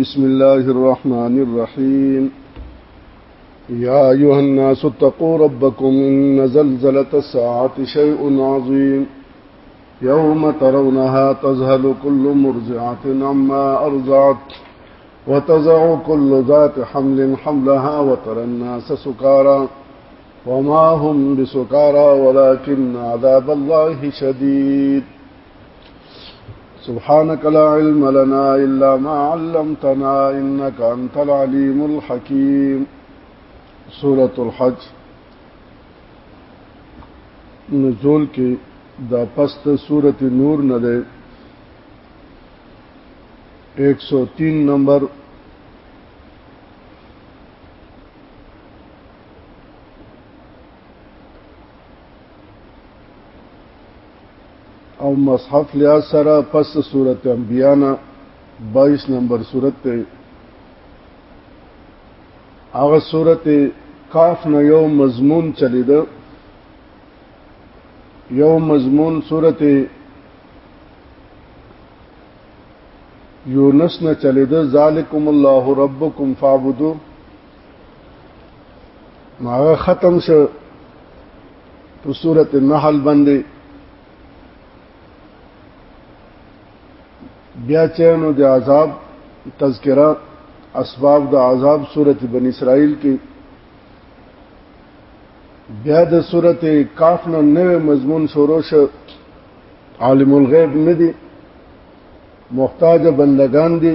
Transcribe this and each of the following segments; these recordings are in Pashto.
بسم الله الرحمن الرحيم يا أيها الناس اتقوا ربكم إن زلزلة الساعة شيء عظيم يوم ترونها تزهل كل مرزعة عما أرزعت وتزع كل ذات حمل حملها وترى الناس سكارا وما هم بسكارى ولكن عذاب الله شديد سبحانك لا علم لنا إلا ما علمتنا إنك أنت العليم الحكيم سورة الحج نزول کې دا پست سورة نور نه ده 103 نمبر او مصحف لیا سره پس صورت انبیاء نه 22 نمبر صورت ته هغه صورت کاف نه یو مضمون چلیده دا یو مضمون صورت یونس نه چلی ده ذالکم الله ربکم فعبدو ماغه ختم شو په سورۃ النحل باندې بیا چینو د عذاب تذکرہ اسباب د عذاب سورۃ بنی اسرائیل کې بیا د سورۃ کاف نو نوې مضمون شروع شو عالم الغیب ندی محتاج بندگان دي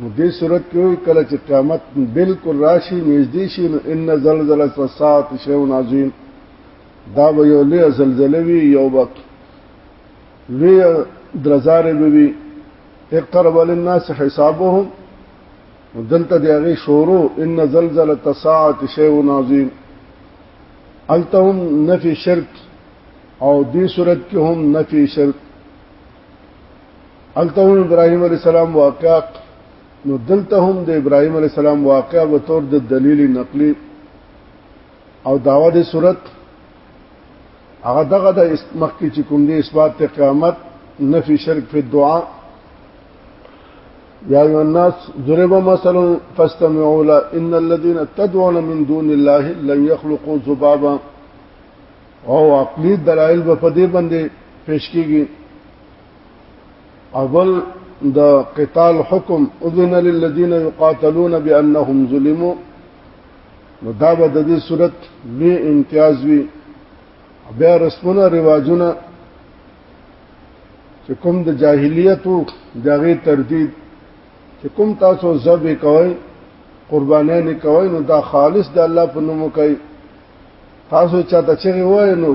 نو دې صورت کې وي کله چې قیامت بالکل راشي نږدې شي نو ان زلزلۃ الساعه شیء عظیم دا به یو لوی زلزلې وي یو وخت لوی درزارې به وي اقرب للناس حسابهم دلته دی هغه شورو ان زلزلۃ الساعه شیء عظیم التهم نفي شرک او دې صورت کې هم نفي شرک الته ابراهيم عليه السلام واقع نو دلته هم د ابراهيم عليه السلام واقع به تور د دلیل نقلی او داوا د صورت هغه دغه د مخکې چې کوم دی اثبات ته قیامت نفي شرک په دعا یا ایو الناس ضرب مثل فاستمعوا له ان الذين تدعون من دون الله لن يخلقوا ذبابا او عقلی دلائل په دې باندې پیش کیږي اول د قتال حکم اذن للذین یقاتلون بانهم ظلموا نو دا به د دې صورت لوی امتیاز وي بیا رسمونه رواجونه چې کوم د جاهلیت او دغه تردید چې کوم تاسو زب کوي قربانې نه کوي نو دا خالص د الله په نوم کوي تاسو چاته چې وای نو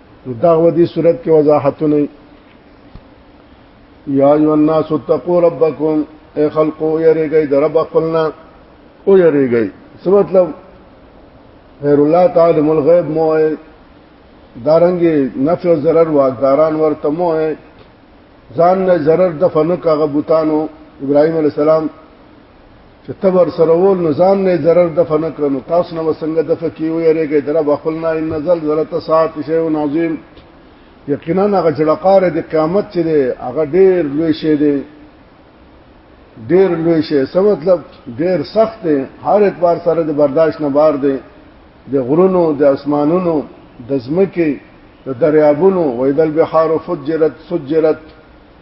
نو دا و دې صورت کې وضاحتونه یا ایو الناس اتقوا ربکم اے خلقو یریږئ د رب خپلنا او یریږئ څه مطلب غیر الله تعالی مل غیب مو دارنګ نفع او ضرر واغداران ورته مو ځان نه ضرر د فنک هغه بوتانو ابراهيم عليه السلام چې تبر سره ول نو ځان نه ضرر د فن کړنو تاسو نو څنګه د فکی وي ریګه در بخل نه ان نزل ذلت ساعت شی او عظیم یقینا هغه جلقار د قیامت چې دی هغه ډیر لوی شی دی ډیر لوی شی څه مطلب ډیر سخت دی هر اعتبار سره د برداشت نه بار دی د غرونو د اسمانونو د زمکه د دریابونو ویدل بحار فجرت سجرت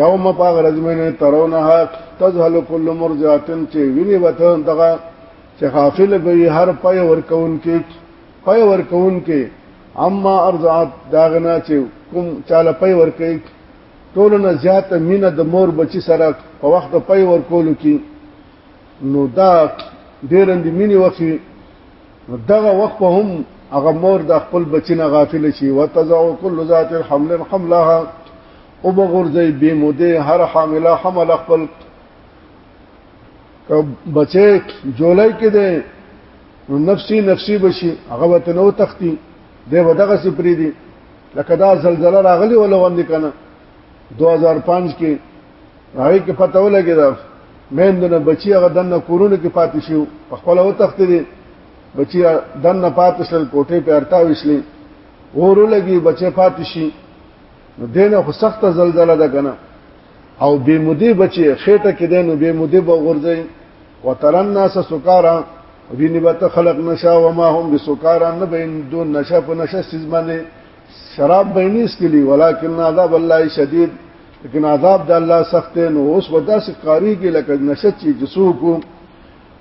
یوم پاغ رزمین ترونها تزهل کل مرزاتن چې ویني وته دغه چې غافل به هر پای ورکون کې پای ورکون کې اما ارزات داغنا چې کوم چاله پای ورکې ټول نه زیات مینه د مور بچی سره په وخت پای ورکولو کې نو دا ډېرند مینه وخی دغه وخت په هم هغه مور د خپل بچی نه غافل شي وتزع كل ذات الحمل حملها او بغرزي به موده هر حامله حمل خپل بچي جولای کې ده نو نفسي نفسي بشي هغه وته نو تختی دی ودغه سي پری دي لکه دا زلزلہ راغلی ولا وند کنه 2005 کې هغه کې پته ولګی دا مېندنه بچي هغه دنه کورونه کې پاتې شو په خپل و تخت دي بچي دنه پاتې شل کوټه په ارتاو اسلي ورو لګي بچي پاتې شي نو دینه خو سخت زلزلہ ده کنه او بے مودی بچي خېټه کې دینو بے مودی به غورځي وترن ناس سکارا ویني به خلق نشا و ما هم بسکارا نه بین دون نشا په نشا سیز باندې شراب بینی اس کلی ولکن عذاب الله شدید لیکن عذاب د الله سخت نو اوس ودا سکاری کې لکه نشا چی جسو کو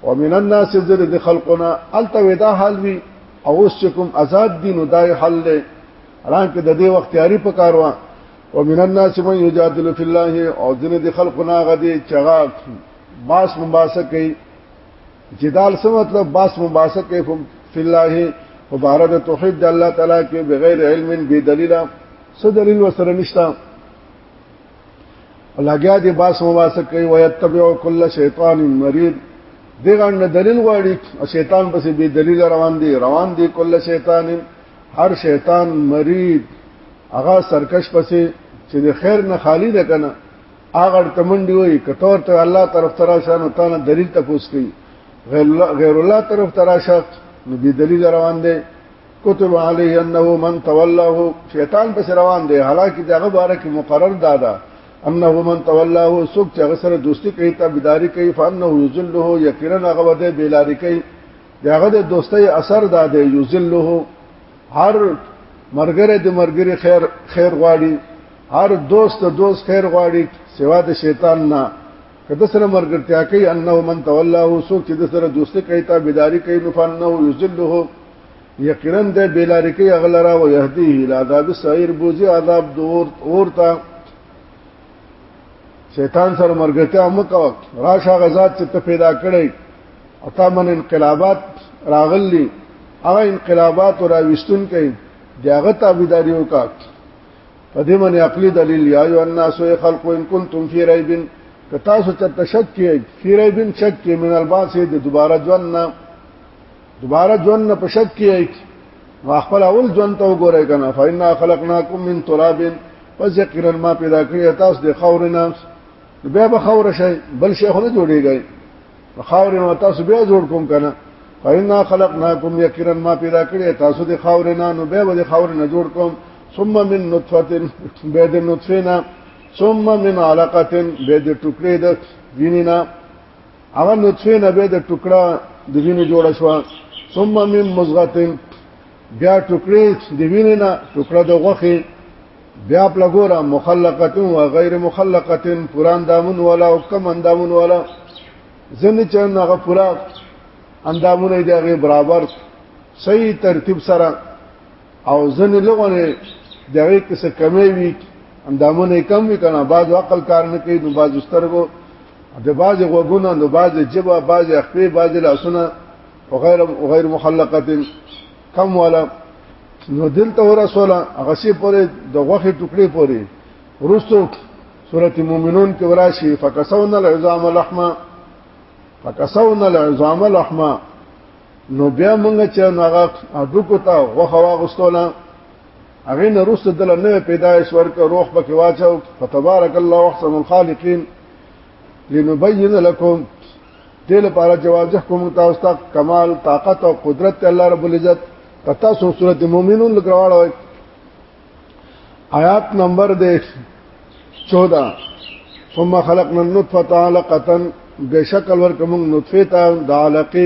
ومن الناس زر د خلقنا التویدا حال وی او اوس کوم آزاد دین او دای حل له حالانکه د دې وخت تیاری په کار وه او من الناس من یجادل فی الله او دین د خلق نه غدي چغا باس مباسه کوي جدال څه مطلب باس مباسه کوي فی الله مبارد توحید الله تعالی کې بغیر علم بی دلیل څه دلیل وسره نشتا لګیا دی باس مباسه کوي ويتبع کل شیطان مرید دغه دلیل غواړي شیطان پسې بی دلیل روان دي روان دي کل شیطان هر شیطان مرید هغه سرکش پسې چې د خیر نه خالی ده کنه هغه تمنډي وي کتور ته الله طرف ترا شانو تانه دلیل تپوس کوي غیر الله طرف ترا شخ نو بي دلیل روان دي کتب علی انه من تولاه شیطان پس روان دي حالانکه دغه باره کې مقرر دادا انه من تولاه سوک چې غسر دوستی کوي ته بداری کوي فانه یذله یقینا غوده بیلاری کوي داغه د دوستۍ اثر دا دی یذله هر مرګره د مرګري خیر خیر غواړي هر دوست د دوست خیر غواړي سوا د شیطان نه کده سره مرګرتیا کوي انه من تولاه سو چې د سره دوستي کوي تا بيداری کوي نو فنه یذله یقینا د بیلاری کوي اغلرا او يهديه الى عذاب السعير بوزي عذاب دور اورتا شیطان سره مرګرتیا مکو راشه غزاد چې ته پیدا کړی او تامن انقلابات راغلي هغه انقلابات را وستون کوي داغه تابعداري وکړه په دې باندې عقلي دلیل یا ایو الناس خلق ان کنتم فی ریب که تاسو چرته شک کې فی ریب شک کې من الباس د دوباره ژوند نه دوباره ژوند نه په شک کې ما خپل اول ژوند ته وګورئ کنه فإنا خلقناکم من تراب پس یقینا ما پیدا کړی تاسو د خاور نه بیا به خاور شي بل شي خو نه جوړیږي خاور نو تاسو بیا جوړ کوم کنه فإنا خلقناكم يقينا ما پیدا کړی تاسو د خاور نه نو به د خاور نه جوړ کوم ثم من نطفه به د نطفه نه ثم من علقه به د ټوکړې د وینې نه هغه نطفه نه به د ټوکړه د وینې جوړ شو ثم من مزغه بیا ټوکړې د وینې نه ټوکړه د غوخه بیا په لګورا مخلقتن و غیر مخلقتن پورا اندامون ولا او کم اندامون ولا زنه چرن هغه پورا اندامونه دی هغه برابر صحیح ترتیب سره او زنه لغونه دغه کس کمی وی اندامونه کم وی کنه بعض عقل کار نه کوي نو بعض سترګو د بعض غوګونه نو بعض جبه بعض خپې بعض لاسونه وغیر وغیر مخلقتن کم والا نو دلته ورسول غسی پورې د غوخه ټوکړي پورې ورستو سورته مومنون کې وراشي فکسونا العظام لحما فکسونا العظام لحما نو بیا موږ چې هغه اډو کو تا غوخه واغستوله هغه نه روسته دل نه پیدایش ورک روح پکې واچو فتبارک الله احسن الخالقین لنبین لکم دې لپاره چې واضح کوم تاسو ته کمال طاقت او قدرت الله رب العزت پتا سو سورۃ المؤمنون لګراوړل آیات نمبر دې 14 ثم خلقنا النطفه علقه بشکل ورکمون نطفه ته د علقه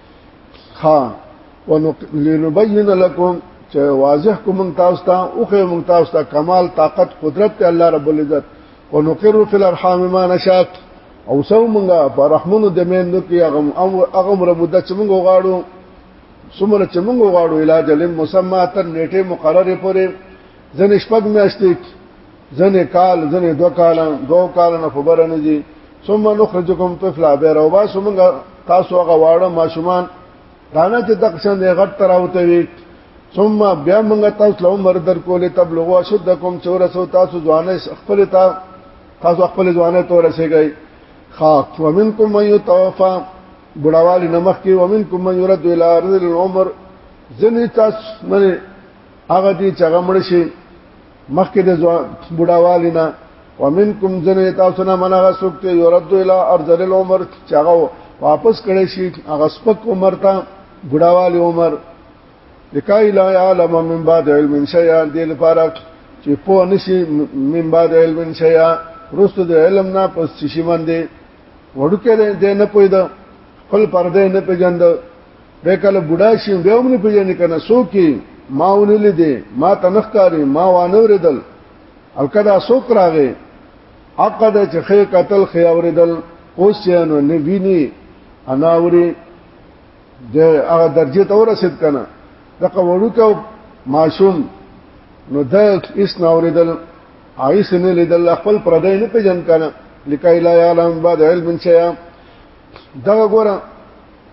ها ولنبين لكم چې واضح کوم تاسو ته او خو مون تاسو ته کمال طاقت قدرت ته الله رب العزت ونقر في الارحام ما نشاء او سو مونږه په رحمونو د مېندو کې هغه هغه عمر مدت چې مونږ غواړو څومره چې مونږ غواړو علاج لم مسمى تر نیټه مقرره پورې ځنې شپږ میاشتې ځنې کال ځنې دو کال دو کال نه خبره نه دي ثم نخرجكم طفلا به روبا سمنګ تاسو هغه واړه ماشومان دانه چې دقشن دی غټ تراوته وي ثم بیا موږ تاسو له عمر در کولې تبلغوا شدکم چور سو تاسو ځوانه خپل تا تاسو خپل ځوانه تور شيږئ خاص ومنکم من يتوفى بډاوالي نمخ کې ومنکم من يرد الى ارض العمر ځنې تاسو منه هغه دي چې هغه مړ شي مخکې د بډاوالي نه ومنکم ځنې تاسو نه منغه څوک ته يرد الى ارض العمر چې هغه واپس کړي شي هغه سپک عمر ته بډاوالي عمر لکای لا علم من بعد علم شيئا دې لپاره چې په نشي من بعد علم شيئا رست د علم نه پس شي باندې وړو کې دې نه پوي دا خپل پردې نه پیژند به کله بډا شي بیا هم نه پیژنې کنه څوک ما ونه لیدې ما تنخکاری ما وانه وردل الکدا څوک راغې عقد چې خې قتل خې اوردل اوس یې نو نه ویني انا اوري د هغه درجه ته ورسید کنه د قوړو کو ماشوم نو د اس نه اوردل عایس نه لیدل خپل پردې نه پیژن کنه لکای لا یعلم بعد علم شیا دا ګوره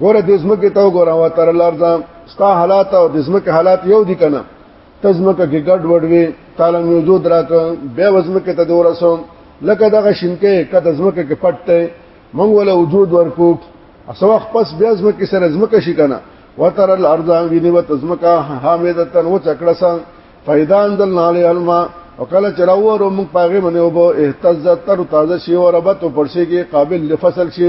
ګوره د زمکه ته ګوره او تر لارځه ستا حالات او د زمکه حالات یو دي کنه ته زمکه کې ګډ وډ وي تعالی نو جو دراک بیا وزمکه ته دورسو لکه دغه شینکه کته زمکه کې پټ ته مونږ ولا وجود ورکو اسو وخت پس بیا زمکه سره زمکه شي کنه وتر الارض ویني وتزمکه حامدتن و چکړه سان فیدان دل نالی علما او کله چراوورو موږ پاغه منه وبو اهتزت تر تازه شی او ربط او پرشي کې قابل لفصل شي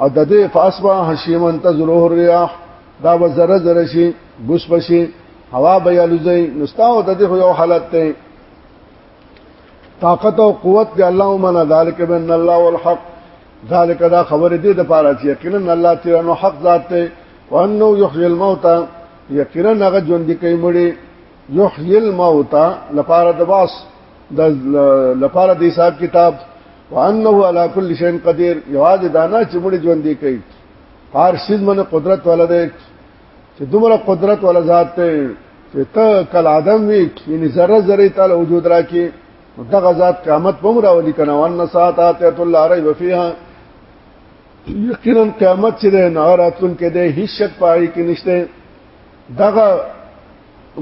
او د دې فاسبا حشیمن تزروه الرياح دا و زره زره شي بوس بشي هوا به یلوزي نستاو د دې یو حالت ته طاقت او قوت دی الله ومن ذالک بان الله والحق ذالک دا خبر دې د پاره چې یقینا الله تعالی نو حق ذات ته وانه یحیی الموتى یقینا هغه ژوند کوي مړي یحیی الموتى لپاره د باس د لپاره د حساب کتاب وانه علی کل شیء قدیر یواز دانا چې مړي ژوند دی کوي هر شیز من قدرت والا دی چې دومره قدرت والا ذات ته چې ته کل ادم وی یعنی ذره ذره تعالی وجود راکې دغه ذات قیامت په مور اولی کنه وان ساعت اتت الله ری وفیها یقینا قیامت چې نه راتلون کې ده هیڅ شک پای کې نشته دغه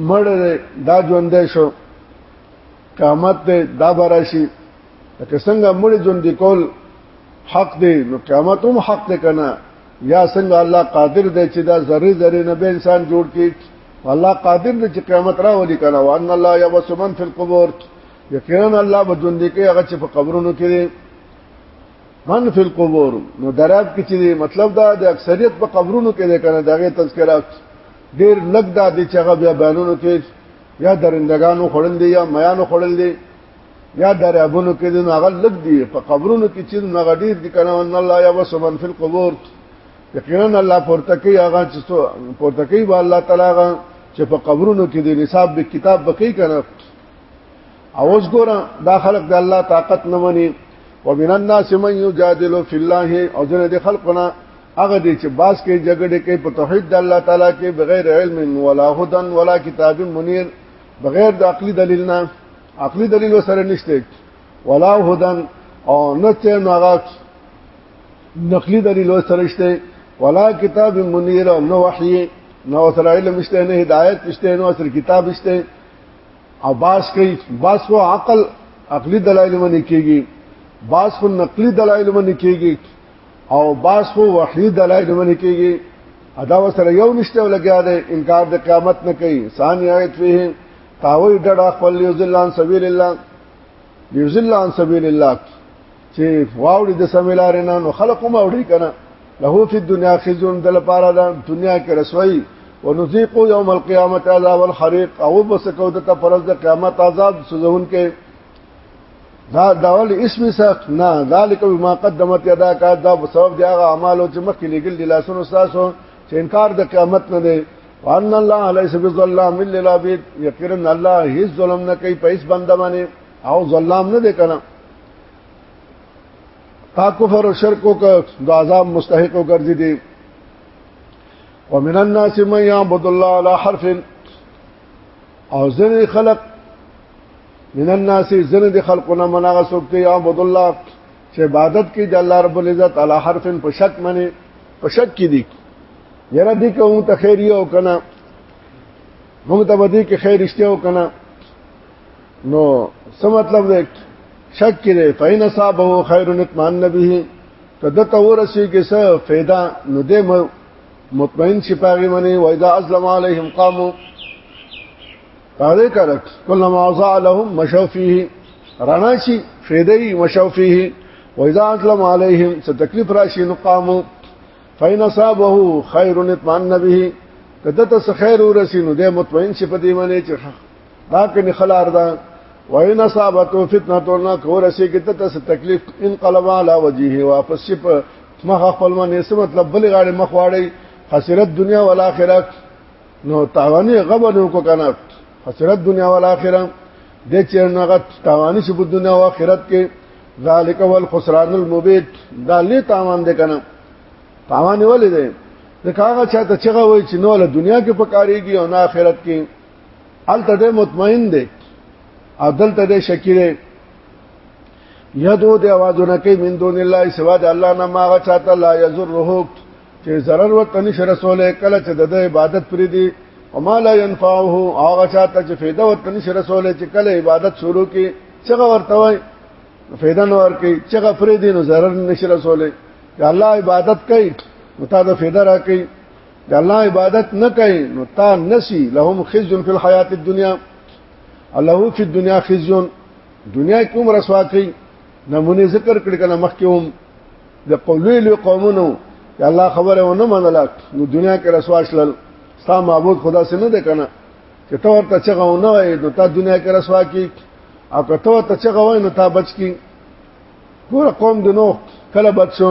مړ دا ژوند شو قیامت ته دا براشي لکه څنګه مړ ژوند کول حق دی نو قیامت هم حق دی کنه یا څنګه الله قادر دی چې دا ذره ذره نه به انسان جوړ کړي الله قادر دی چې قیامت راولي کنه وان الله یبس من فی القبور یقینا الله به ژوند کې هغه چې په قبرونو کې من فی القبور نو دراب کې چې مطلب دا د اکثریت په قبرونو کې ده کنه دغه تذکرات ډیر لګ دا د چغه بیا بیانونو کې یا درندگانو خړل دي یا میانو خړل دي یا درابونو کې نو هغه لګ دي په قبرونو کې چې نو غډیر دي کنه ان الله یا وسمن فی القبور یقینا الله پورته کوي هغه چې پورته کوي الله تعالی هغه چې په قبرونو کې د نصاب به کتاب بکی کنه اوس ګوره دا خلق د الله طاقت نه مني ومن الناس من يجادل في الله او ځنه د خلقنا هغه دي چې باس کې جګړه کوي په توحید د الله تعالی کې بغیر علم ولا هدى ولا کتاب منیر بغیر د عقلي دلیل نه عقلي دلیل وسره نشته ولا هدى او نه چې ناغاک نقلي دلیل وسره نشته ولا کتاب منیر نو وحی نو سره علم نشته نه هدایت نشته نو سره کتاب نشته او باس کوي باس خو عقل عقلي دلایل باندې کیږي باس خو نقلي دلایل باندې کیږي او باس خو وحي دلایل باندې کیږي ادا وسره یو نشته ولګیا دی انکار د قیامت نه کوي ثاني آیت فيه تاوی ډډه خپل یو ځلان سبیل الله یو ځلان سبیل الله چې واوړي د سمیلار نه نو خلق هم اوړي کنه له فی دنیا خزون د لپاره د دنیا کې رسوي ونذيق يوم القيامه عذاب الحريق او بسکو د پرز د قیامت عذاب سوزون کې دا داول اسم سخت نه ذالک بما قدمت یدا کا دا سبب دی هغه اعمال چې مخکې لګل دي لاسونو تاسو چې انکار د قیامت نه دی وان الله ليس بظلام للعبيد یقینا الله هیڅ ظلم نه کوي په هیڅ بنده باندې او ظلم نه دی کنه تا کفر او شرک او د عذاب مستحق وګرځي دي ومن الناس من يعبد الله على حرف او ځنې خلق من الناس ځنې د خلقونه منغه سوک ته يعبد الله چې عبادت کوي د الله رب العزت على حرف په شک منی په شک کې دي یره دې کوم ته خیر یو کنه موږ ته ودی کې خیر اشته او کنه نو څه مطلب دی شک کړي فین صاحب خیر نتمان نبی کده ته ورسی کې څه फायदा نو دې مطمئن شي پاغي منی و اذا ازلم علیهم قاموا هغه کرک کله ما ضاع لهم مشوا فيه رڼا شي فیدای مشوا فيه و اذا ازلم علیهم څه تکلیف راشي نو قاموا فین صاحبه خیر نتمان نبی کده ته خیر ورسی نو دې مطمئن شي په دې منی چې دا کني خلار ده وین اصابتو فتنه نه کور شي کې ته څه تکلیف انقلب علی وجهه واپس شي په مخ خپل منې څه مطلب بل غاړي مخ واړی خسرت دنیا او آخرت نو تاوانی غبنو کو کنه خسرت دنیا او آخرت د چرنغه تاوانی شي په دنیا او آخرت کې ذالک والخسران المبید دا لې تاوان دې کنه تاوان ولې دې د کاغه چاته چغه وای چې نو له دنیا کې پکاريږي او نه آخرت کې ال ته مطمئن دی او دلته دی شکی دی یدو دی आवाजونه کوي من دون الله سوا د الله نه ماغه چاته لا یزره چې zarar وته نشه رسوله کله چې د عبادت پری دی او ما لا ينفعه هغه چاته چې فایده وته نشه رسوله چې کله عبادت شروع کی څنګه ورته وای فایده نه ور کوي څنګه پری دی نو zarar نشه رسوله الله عبادت کوي متا د فایده را کوي د الله عبادت نه کوي نو تا نسی لهم خزي فی الحیات الدنیا الله فی الدنیا خزي دنیا کې هم رسوا کوي نمونه ذکر کړی کنه مخکې هم د قولوی له قومونو یا الله خبره ونه منله نو دنیا کې رسوا شلل ستا معبود خدا سره نه ده کنه چې تو ورته چغه ونه وای نو تا دنیا کې رسوا کی او که تو ورته چغه وای نو تا بچ کی ګور قوم د نو کله بچو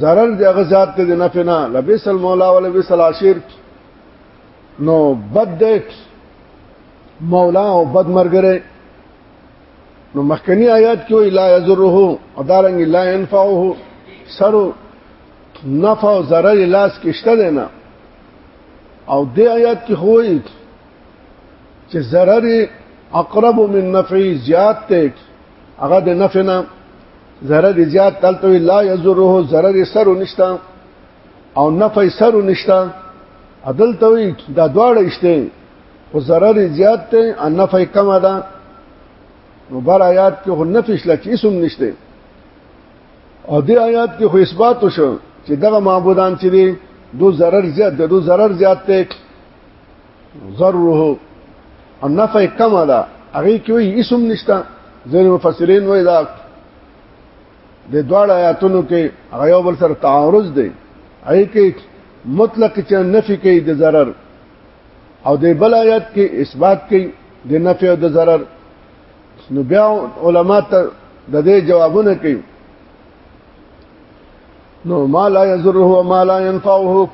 zarar دی هغه ذات ته نه فنا لبس المولا ولا بس العشير نو بد دی مولا او بد مرګره نو مخکنی آیات کې وی لا یذره ادارنګ لا ينفعه سر نفع او ضرر لاس کې شته دی نه او د آیات کې خوې چې ضرر اقرب من نفع زیات ته هغه د نفع نه ضرر زیات تلته لا یزره ضرر سر نشتا او نفع سر نشتا عدل ته دا دواړه شته او ضرر زیات ته او نفع کم ده نو بر آیات کې هو نفع شل چې اسم نشته او دې آیات کې خو اثبات وشو چې دغه معبودان چې دي دو ضرر زیات دو ضرر زیات ته ضره النفع کما ده هغه کې وي اسم نشتا ځین مفسرین وایي دا د دواړه آیاتونو کې هغه یو بل سره تعارض دی هغه کې مطلق چې نفي کوي د ضرر او د بل آیات کې اثبات کوي د نفي او د ضرر نو بیا علما ته د دې جوابونه کوي نو ما لا يضره وما لا ينفعه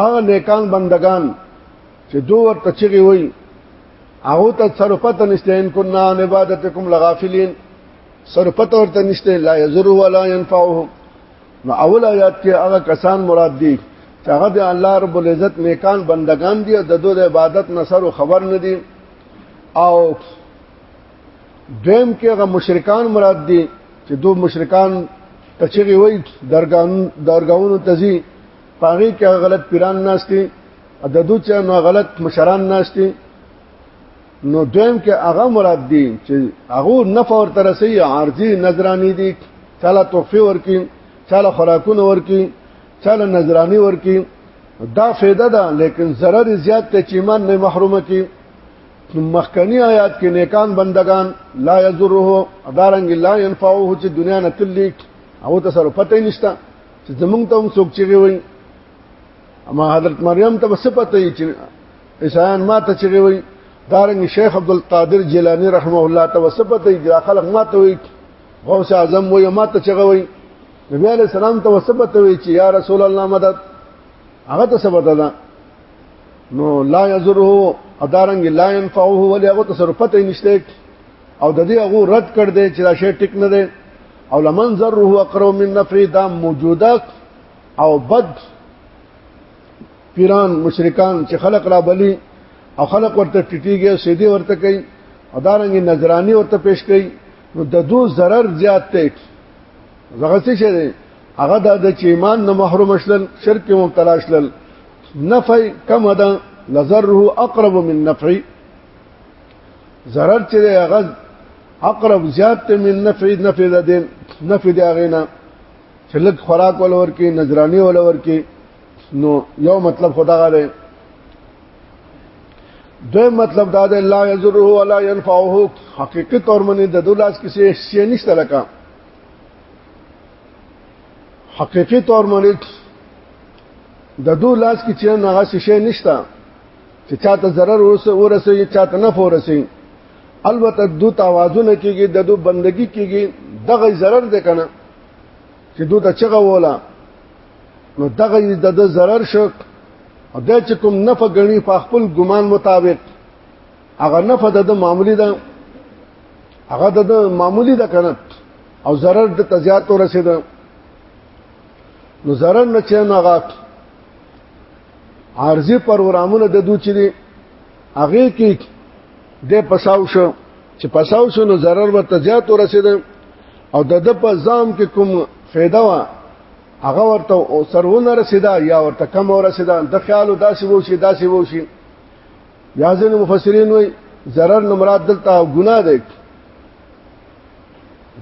هغه نیکان بندگان چې دوه ورته چغي وي هغه ته سرپته نشته ان كنا عن عبادتكم لغافلين سرپته ورته نشته لا يضر ولا ينفعهم نو اول آیات کې هغه کسان مراد دي چې هغه د الله رب العزت نیکان بندگان دي د دوی د عبادت نصر او خبر نه دي او دویم کې هغه مشرکان مراد دي چې دوی مشرکان تچغي وي درګان درګاونو تزي پاغي کې غلط پیران ناشتي د دوی چې نو غلط مشران ناشتي نو دویم کې هغه مراد دي چې هغه نفور تر سي عارضي نظرانی دي چاله توفي ورکی چاله خوراکونه ورکی چاله نظرانی ورکی دا فایده ده لیکن ضرر زیات ته چې ایمان نه محرومه کی مخکنی آیات کې نیکان بندگان لا یذره ادارنګ لا ينفعه چې دنیا نه تللی او ته سره پته نشته چې زمونږ ته هم څوک چیغي وي اما حضرت مریم ته څه پته یې چې عیسایان ما ته چیغي وي دارنګ شیخ عبد القادر جیلانی رحمه الله ته څه پته یې چې خلک ما ته وي غوث اعظم وي ما ته چیغي وي نبی علیہ السلام ته څه پته وي چې یا رسول الله مدد هغه ته څه پته ده نو لا یزره ادارنګ لا ينفعه ولی هغه تصرفات نشته او د دې هغه رد کړ دی چې دا شی ټیک نه دی او لمن ذره اقرب من نفری دا موجوده او بد پیران مشرکان چې خلق را بلی او خلق ورته ټټیږي سیدی ورته کوي او دارنګ نظرانی ورته پیش کوي نو د دو zarar زیات دی زغه څه شي دی هغه د چې ایمان نه محروم شلل شرک مبتلا شلل نفع کم ده لزره اقرب من نفعی ضرر چې دی هغه اقرب زیات ته من نفع نفع لدین نفع دی هغه نه چې لږ خوراک ولور کې نظرانی ولور کې نو یو مطلب خدا غره دوی مطلب دا دی لا یذره ولا ينفعه حقیقت اور منی د دولاس کسی شی نشته لکه حقیقی طور منی د دو لاس کې چې نه غسی شی نشته چې چاته ضرر ورسوي چاته نه ورسوي البته دو توازن کېږي د دو بندگی کېږي دغه ضرر ده کنه چې دو ته چغه وولا نو دغه د د ضرر شو او د چې کوم نفع غني په خپل ګمان مطابق هغه نفع د معمولی ده هغه د معمولی ده کنه او ضرر د تزیات ورسېده نو ضرر نه چې نه غاټ عارضی پروګرامونه د دوی چې دي هغه کې د پساو شو چې پساو شو نو ضرر ورته زیات ورسید او د د په ځام کې کوم فایده وا هغه ورته سرونه رسیدا یا ورته کم ورسیدا د خیال داسې وو شي داسې وو شي یا ځین مفسرین وایي ضرر نو مراد دلته ګناه ده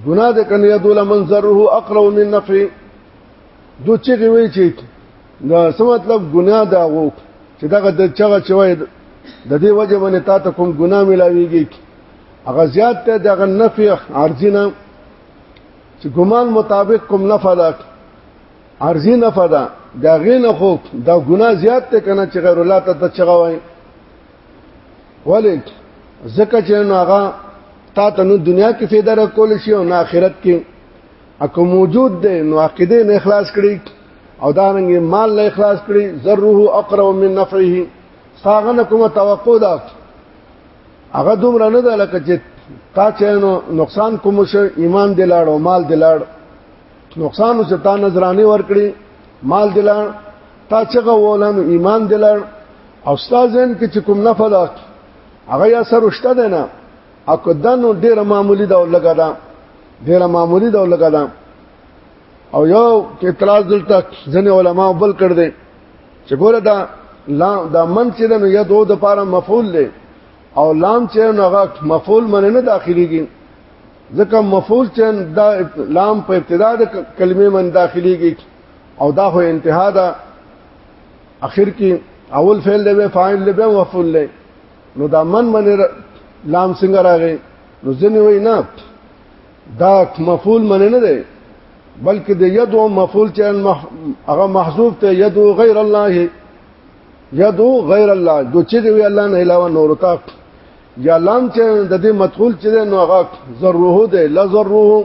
ګناه ده کنه یدول منظره اقرب من نفعه دو چیغي وی چې دا څه مطلب ګناه دا وو چې دا د چغه چوي د دې وجه باندې تا ته کوم ګناه ملاويږي هغه زیات ته دغه نفع ارزي نه چې ګمان مطابق کوم نفع ده ارزي نفع ده دا غینه خو دا ګناه زیات ته کنه چې غیر الله ته چغه وای ولیک زکه چې نو هغه تا ته نو دنیا کې فایده را کول شي او نه آخرت کې اکو موجود دی نو عقیده نه اخلاص کړي او دا رنګ مال نه اخلاص کړي ذره اقرب من نفعه ساغه نه کومه توقع ده هغه دومره نه ده لکه چې تا چې نو نقصان کوم شي ایمان دلاړ او مال دلاړ نقصان او تا نظرانه ور کړی مال دلاړ تا چې غولن ایمان دلاړ او استادین کې چې کوم نه فدا هغه یا سر وشته ده نه اکو دنو ډیر معمولی دا لګا ده ډیره معمولی دا لګا دا او یو اعتراض دلته ځنې علما بل کړ دي چې ګوره دا لا دا من چې نو یدو د پاره مفعول دی او لام چې نو هغه مفعول من نه داخليږي ځکه مفعول چې دا لام په ابتدا د کلمې من داخليږي او دا هو انتها ده اخر کې اول فعل دی فاعل دی مفعول دی نو دا من من لام څنګه راغی نو ځنی وای نه دا مفعول من نه دی بلکې د یدو مفعول چې هغه محذوف ته یدو غیر الله یدو غیر الله جو چې دی الله نه علاوه نور تا یا لام چې د دې مدخول چې نو هغه ضروره دی لا ضروره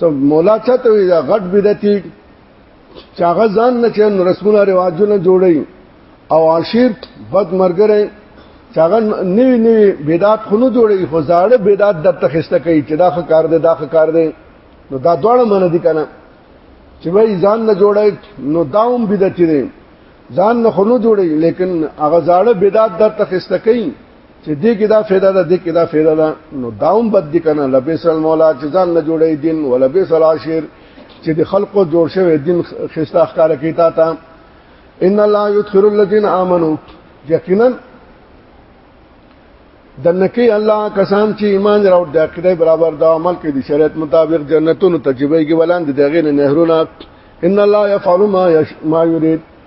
سم مولا چاته وی دا غټ بدعتي چاغه ځان نه چې رسمونه رواجونه جوړي او عاشر بد مرګره چاغه نوی نوی بدعت خونو جوړي خو زاړه بدعت د تخسته کوي چې دا کار دی دا کار دی نو دا دواړه من دي کنه چې وای ځان نه جوړي نو داوم بدعتي دی ځان نه خونو جوړي لیکن هغه زاړه بدعت د تخسته کوي چې دې کې دا فایده ده دې کې دا فایده ده نو داوم بد دي کنه لبیس المولا چې ځان نه جوړې دین ولا بیس العاشر چې د خلقو جوړ شوی دین خستا ښکار کیتا تا ان الله يدخل الذين امنوا یقینا دنکی الله کسان چې ایمان راوړ د عقیده برابر د عمل کې د شریعت مطابق جنتونو تجربه کې ولان دي دغه نهرونه ان الله يفعل ما يش... ما يريد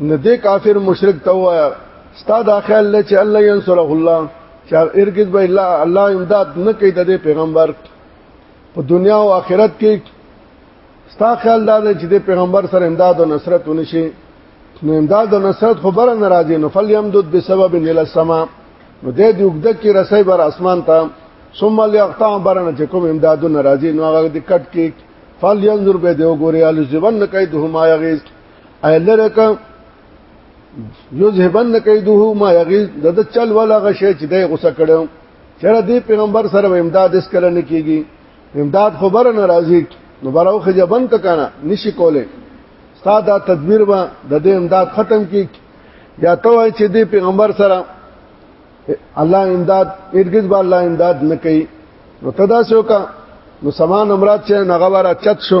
نه دې کافر مشرک ته وایا ستا دا خیال لې چې الله ينصره الله چې ارګز به الله الله امداد نه کوي د پیغمبر په دنیا او آخرت کې ستا خیال دا چې د پیغمبر سره امداد او نصرت ونشي نو امداد او نصرت خو بره ناراضي نو فلیمدد بسبب الى السما نو دې دې وګد کې رسې بر اسمان ته ثم ليقطع برنه چې کوم امداد ناراضي نو هغه د کټ کې فل ينظر به دی وګوري الزبن کيدهما يغيث اي لرک یذهبن کیدوه ما یغیظ د د چل ولا غشې چې د غوسه کړو چېرې دی پیغمبر سره امداد اس کله نه کیږي امداد خبر نه راځي نو براو خجبن ک کنه نشي کوله ساده تدبیر با د دې امداد ختم کی یا ته وای چې دی پیغمبر سره الله امداد ارګز با الله امداد نه کوي نو تدا سو کا نو سمان امرات چې نغوارا چت شو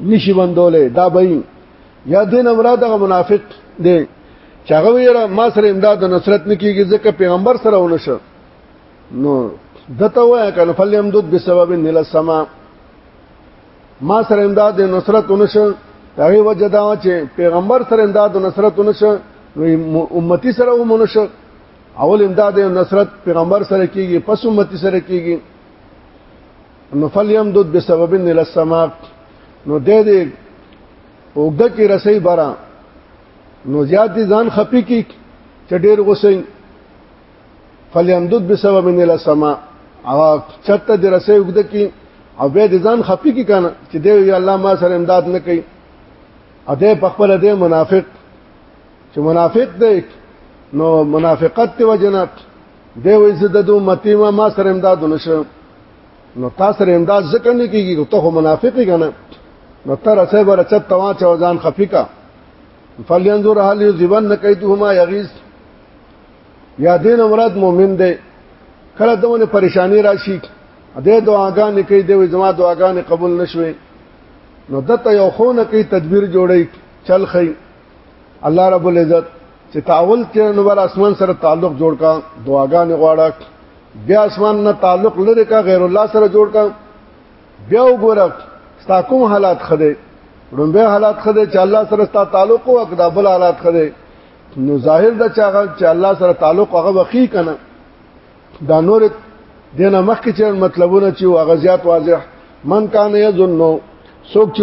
نشي بندولې دا به یا دین امراده منافق دی چې هغه ویره ما سره امداد نصرت نکېږي ځکه پیغمبر سره ونشه نو دته وای کنه فلیم دود بسبب نل السما ما سره امداد نصرت ونشه هغه وجه دا چې پیغمبر سره امداد نصرت ونشه نو امتی سره ونشه اول امداد نصرت پیغمبر سره کیږي پس امتی سره کیږي نو فلیم دود بسبب الى السماء نو دې دې اوګه کې رسي برا نو زیات دي ځان خپي کې چډیر غوسې فلیم دود بسبب الى السماء او چته دې رسي اوګه کې او به دې ځان خپي کې کنه چې دې یا الله ما سره امداد نه کوي ا دې په خپل دې منافق چې منافق دې نو منافقت ته وجنات دی وې زه د امتی ما ما سره امداد نشم نو تاسو سره امداد ځکه نه کیږي ته خو منافقی کنه نو تر اسه بر چت توا چوزان خفیکا فلینظر هل یذبن نکیدهما یغیث یا دین مراد مؤمن دی کله دونه پریشانی راشي د دعاګانې کوي د زما دعاګانې قبول نشوي نو دته یو خونه کوي تدبیر جوړي چل خي الله رب العزت چې تاول ته نو بر اسمان سره تعلق جوړ کا دعاګانې غواړه بیا اسمان نه تعلق لري کا غیر الله سره جوړ کا بیا وګوره ستا کوم حالات خده رومبه حالات خده چې الله سره ستا تعلق او اقدا بل حالات خده نو ظاهر دا چې هغه چې الله سره تعلق هغه وخی کنه دا نور دینه مخکې چې مطلبونه چې هغه زیات واضح من کان یظن سوک چې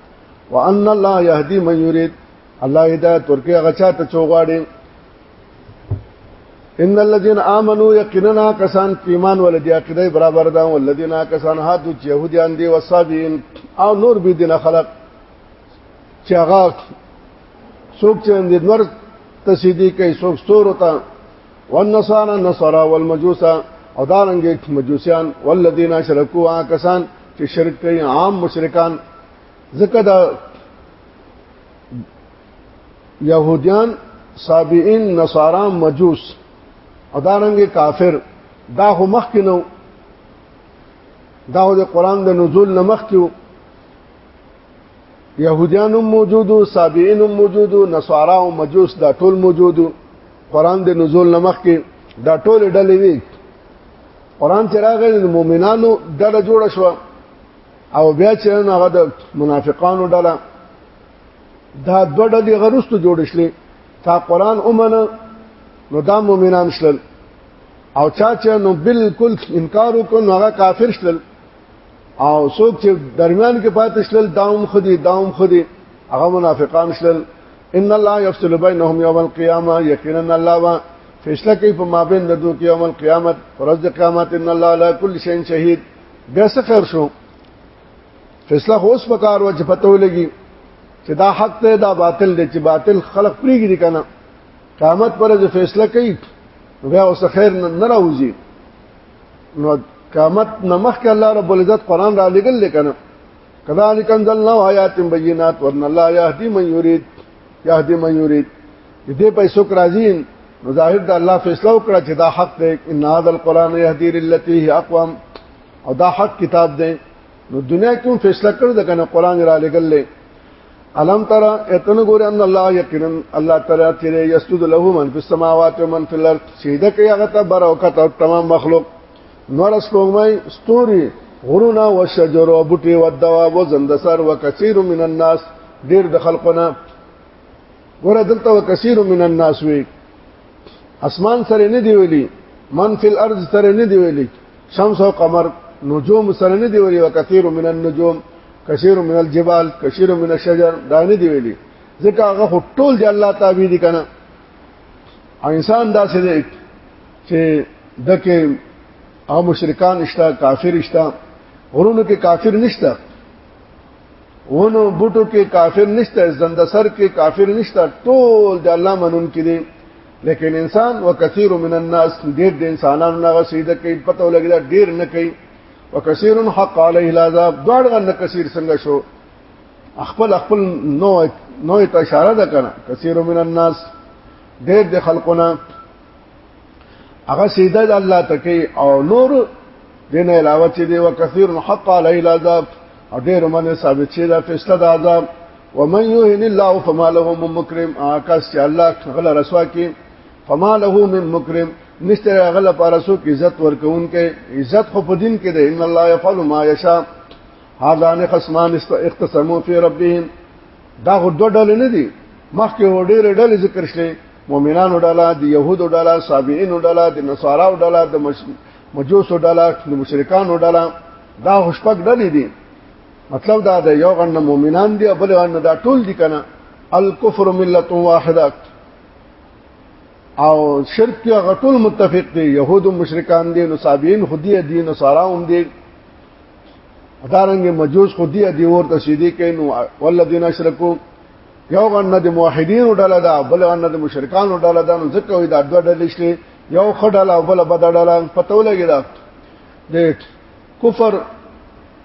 وان الله يهدي من يريد الله هدایت ورکه غچا ته چوغاړي ان الذين امنوا يقيننا کسان چې ایمان ولدي عقیده برابر ده او الذين کسان هادو چې يهوديان دي وصابين او نور به دي خلق چې هغه څوک چې نور تسیدی کوي څوک ستور وتا والنصارى النصارى والمجوس او دا رنګ مجوسیان والذین اشرکوا کسان چې شرک کوي عام مشرکان ځکه دا يهوديان صابئين نصارا مجوس او دا رنګ کافر دا هو مخ کې نو دا د قران د نزول نمخ کې يهوديان موجودو صابئين موجودو نصارا او مجوس دا ټول موجودو قران د نزول نمخ کې دا ټول ډلې وی قران چې راغی د مؤمنانو ډله جوړه شو او بیا چې هغه د منافقانو ډله دا دوه ډلې غرستو جوړ شلې تا قران اومنه نو دا مؤمنان شلل او چا چې نو بالکل انکار وکړ نو هغه کافر شلل او څوک چې درمیان کې پاتې شل داوم خدي داوم خدي هغه منافقان شل ان الله يفصل بينهم يوم القيامه یقینا الله وا فیصله کوي په مابین د دوی یوم القیامت ورځ د قیامت ان الله على كل شيء شهید بیا څه خیر شو فیصله هوس پکار و چې پته ولګي چې دا حق ته دا باطل دی چې باطل خلق پریږي دي کنه قیامت پر ځ فیصله کوي بیا اوس خیر نه راوځي نو قامت نمخ کې الله رب العزت قران را لګل لکنه کذالک انزل الله آیات بینات ورن الله یهدی من یرید یهدی من یرید دې پیسو کرازین نو ظاهر د الله فیصله وکړه چې دا حق دی ان هذا القران یهدی للتی هی اقوام او دا حق کتاب دی نو دنیا کوم فیصله کړ د کنه قران را لګل الم تر اتن ګور ان الله یقینا الله تعالی چې یسجد له من فی السماوات و من فی الارض سیده کې هغه ته برکت او تمام مخلوق نور سپوږمۍ ستوري غرونه او شجر او بوټي او دواب او زندسر او کثیر من الناس ډیر د خلقونه ګور دلته او کثیر من الناس وی اسمان سره نه دی ویلي من فی الارض سره نه دی ویلي شمس او قمر نجوم سره نه دی ویلي وکثیر من النجوم کثیر من الجبال کثیر من الشجر دا نه دی ویلي ځکه هغه ټول دی الله تابع دي کنه او انسان دا څه دی چې دکې او مشرکان اشتا کافر اشتا ورونو کې کافر نشته ونو بوټو کې کافر نشته زند سر کې کافر نشته ټول د الله منون کې دي لیکن انسان وکثیر من الناس ډېر د انسانانو نه غسیده کوي پته ولګي دا ډېر نه کوي وکثیر حق علیه العذاب دوړ غن کثیر څنګه شو خپل خپل نو نو ته اشاره ده کنه کثیر من الناس ډېر د خلقونه هغه سیده د الله تکي او نور دین علاوه چې دی وکثیر حق علی العذاب او ډیر منه ثابت شي دا فیصله د عذاب ومن یهن الله فما له من مکرم آکاس چې الله غل رسوا کې فما له من مکرم نشته غل پارسو کې عزت ورکون کې عزت خو په دین کې دی ان الله يفعل ما يشاء هاذان خصمان اختصموا في ربهم دا غو دوه ډول نه دي مخکې وړې ډلې ذکر شلې مؤمنانو ډله د يهودو ډله صابئینو ډله د نصاراو ډله د مجوسو ډله د مشرکانو ډله دا خوشپک ډلې دي مطلب دا د یو غن مؤمنان دي بل غن دا ټول دي کنه الکفر ملت واحده او شرک کې غټول متفق دي يهود او مشرکان دي نو صابئین خودي دي نصارا هم دي ادارنګ مجوس خودي دي ورته سیدی کین والذین اشرکو یو غنه د موحدینو ډله ده بل غنه د مشرکانو ډله ده نو ځکه وي دا دوه ډلې شته یو خډاله او بل بد ډله پته ولګی دا د کفر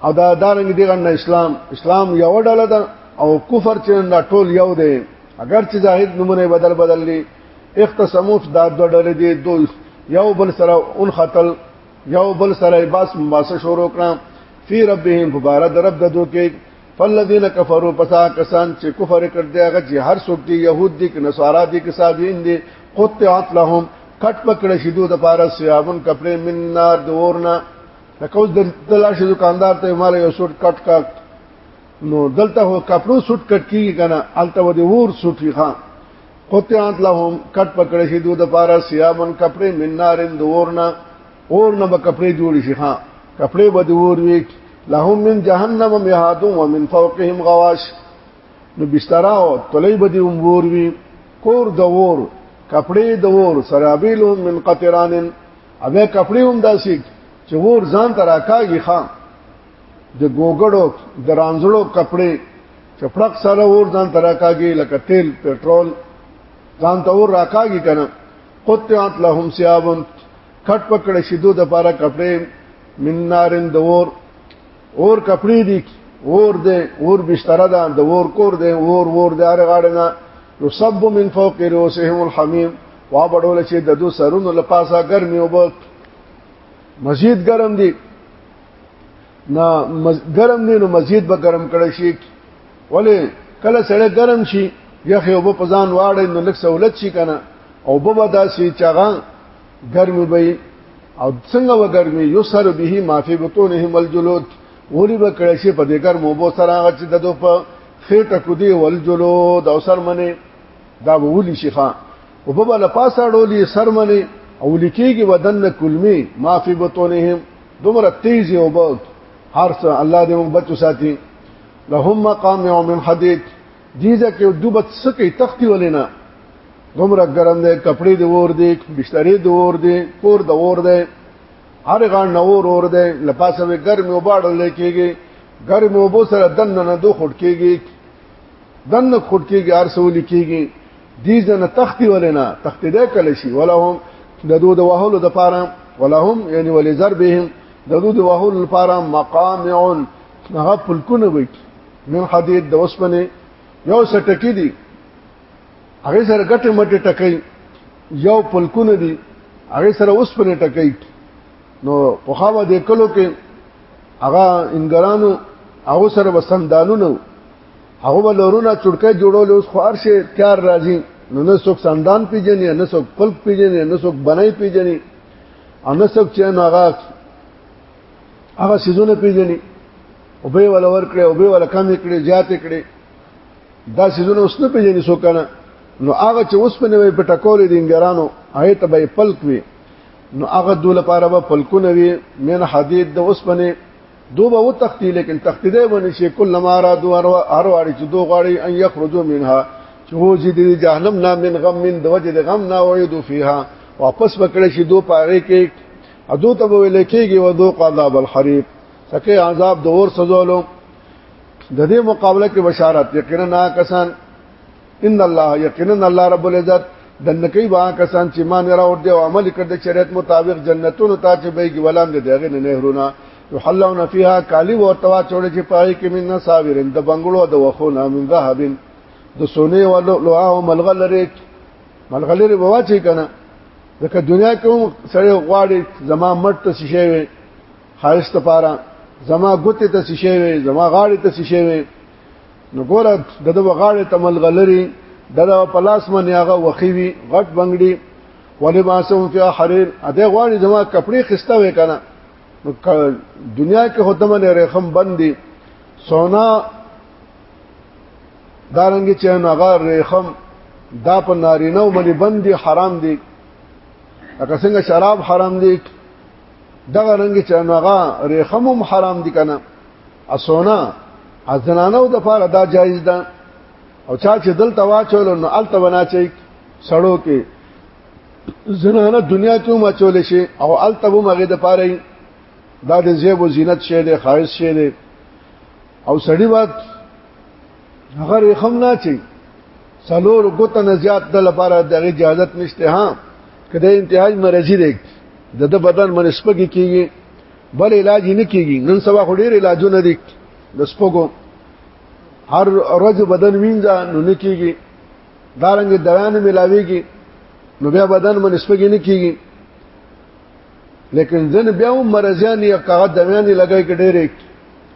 او دا دارنګ دی غنه اسلام اسلام یو ډله ده او کفر چې دا ټول یو دی اگر چې ظاهر نمونه بدل بدل دي اختصمو دا دوه ډلې دي دو یو بل سره اون خطل یو بل سره باس مباسه شروع کړم فی ربهم مبارک رب ددو کې فالذین کفروا پسا کسان چې کفر کړ دی هغه چې هر څوک دی يهود دي که نصارا دي که صابین دي قطعت لهم کټ پکړه شیدو د پاره سیابون کپڑے من نار دورنا لکه د تلاشې دکاندار ته مال یو سوټ کټ کټ نو دلته هو کپړو سوټ کټ کیږي کنه الته ودی ور سوټ ښه قطعت لهم کټ پکړه شیدو د پاره سیابون کپڑے من نار دورنا اور نه به کپڑے جوړ شي ها کپڑے به دور وي لهم من جهنم مهاد ومن فوقهم غواش نو بستر او تلی به دی امور وي کور د ور کپڑے د ور سرابیلهم من قطران اوبه کپڑے هم داسې چې ور ځان ترا کاږي خان د ګوګړو د رانځړو کپڑے چپړق سره ور ځان ترا کاږي لکه تیل پټرول ځان ته ور راکاږي کنه قطعت لهم ثيابن کټ پکړه شیدو د پاره کپڑے من نارن دور اور کپڑے دي اور دې اور بستر ده د اور کور دې اور اور دې اره غاړه نه یصب من فوق رؤسهم الحمیم وا بډول چې د دو سرونو لپاسه ګرمي وب مزید ګرم دي نه ګرم دي نو مزید به ګرم کړي شي ولی کله سړی ګرم شي یخ یو په ځان واړی نو لک سہولت شي کنه او به ودا شي چاغه ګرم وي او څنګه و ګرمي یو سر به مافي بتونهم الجلود ولی به کړی شي په دې ګرم وبو سره هغه چې ددو په خېټه کو دی والجلود او سر منه دا ولی شي خان او به له پاسه ډولي سر منه او لیکيږي ودن کلمي مافي بتونهم دومره تیزي او بوت هر څه الله دې موږ بچو ساتي لهم مقام یوم حدید دې ځکه دوبت سکی تختی ولینا دومره ګرم دی کپڑے دی ور دی بسترې دی ور دی کور دی ور دی هر غان نور ور دی لپاسه به ګرمي وباړل کېږي ګرمي وبو سره دنه نه دوه خټ کېږي دنه خټ کېږي هر څول کېږي دې ځنه تختی ولینا تختی ده کله شي ولهم د دوه د وهلو د پاره ولهم یعنی ولزربهم د دوه د وهلو لپاره مقامعون هغه پلکونه وي من حدید د وسمنه یو سټکی دی هغه سره ګټه مټه ټکای یو پلکونه دی هغه سره وسمنه ټکای نو په خاوه د کلو کې هغه انګرانو هغه سره وسندانونو هغه ولورونه چړکې جوړول اوس خو ارشه تیار راځي نو نه څوک سندان پیژني نه څوک پلک پیژني نه څوک بنای پیژني او نه څوک چې هغه هغه سيزونه پیژني او به ولا ور کړی او به ولا کم کړی زیات کړی دا سيزونه اوس نه پیژني سو کنه نو هغه چې اوس په نوې په ټکول دي انګرانو هغه ته به پلک وي نو هغه دول لپاره به پلکونه وي من حدید د اوس باندې دو به و تختی لیکن تختی دی باندې شي کله ما را دو هر واړي چې دو غاړي ان یخرجو منها چې هو چې د جهنم نه من غم من د وجه د غم نه وې دو فيها واپس وکړي شي دو پاره کې ادو ته ویل کېږي وذوق عذاب الحریق سکه عذاب د اور سزولو د دې مقابله کې بشارت یقینا کسان ان الله یقینا الله رب العزت دنکې با کسان چې مان را ور دي او عمل کړ د شریعت مطابق جنتونو ته چې به کې ولان دي دغه نه نهرونه یحلون فیها کالی ورتوا چوړ چې پای کې من صابرین د بنگلو د وخو نامن ذهبین د سونه او لوه او ملغلره ملغلره به واچي کنه ځکه دنیا کې هم سړی غواړي زما مټ ته شي وي خارج ته پاره زما ګوته ته شي وي زما غاړه ته شي وي نو ګوره دغه غاړه ته ملغلري دغه پلاس باندې هغه وخی وي غټ بنگړي ولې ماسوم فی حریر اده غواړي زما کپڑے خسته وي کنه نو دنیا کې هدمه نه رخم بندي سونا دارنګ چې نغه ریخم دا په نارینه او باندې بند دي حرام دي لکه څنګه شراب حرام دي دغه رنګ چې نغه ریخم هم حرام دي کنه اسونه ازنانو د پاره دا جایز ده او چا چې دل تواچول نو ال تبنا چي سړو کې زنانه دنیا کې ما چول شي او ال تبو مغه د پاره دا د زیب و زینت شه ده خواهش شه ده او سړی وخت هغه رخم نه چي سلور ګوتن زیات د لپاره د اجازه نشته ها کله انتهای مرزي دی د د بدن منسپګي کیږي بل علاج نه کیږي نن سبا خو ډیر علاجونه دي د سپګو هر ورځ بدن وینځه نو نه کیږي دارنګ دوان ملاويږي نو بیا بدن منسپګي نه کیږي لیکن ځن بیا هم مرزيان یا کاغذ دوان لګای کې ډېرې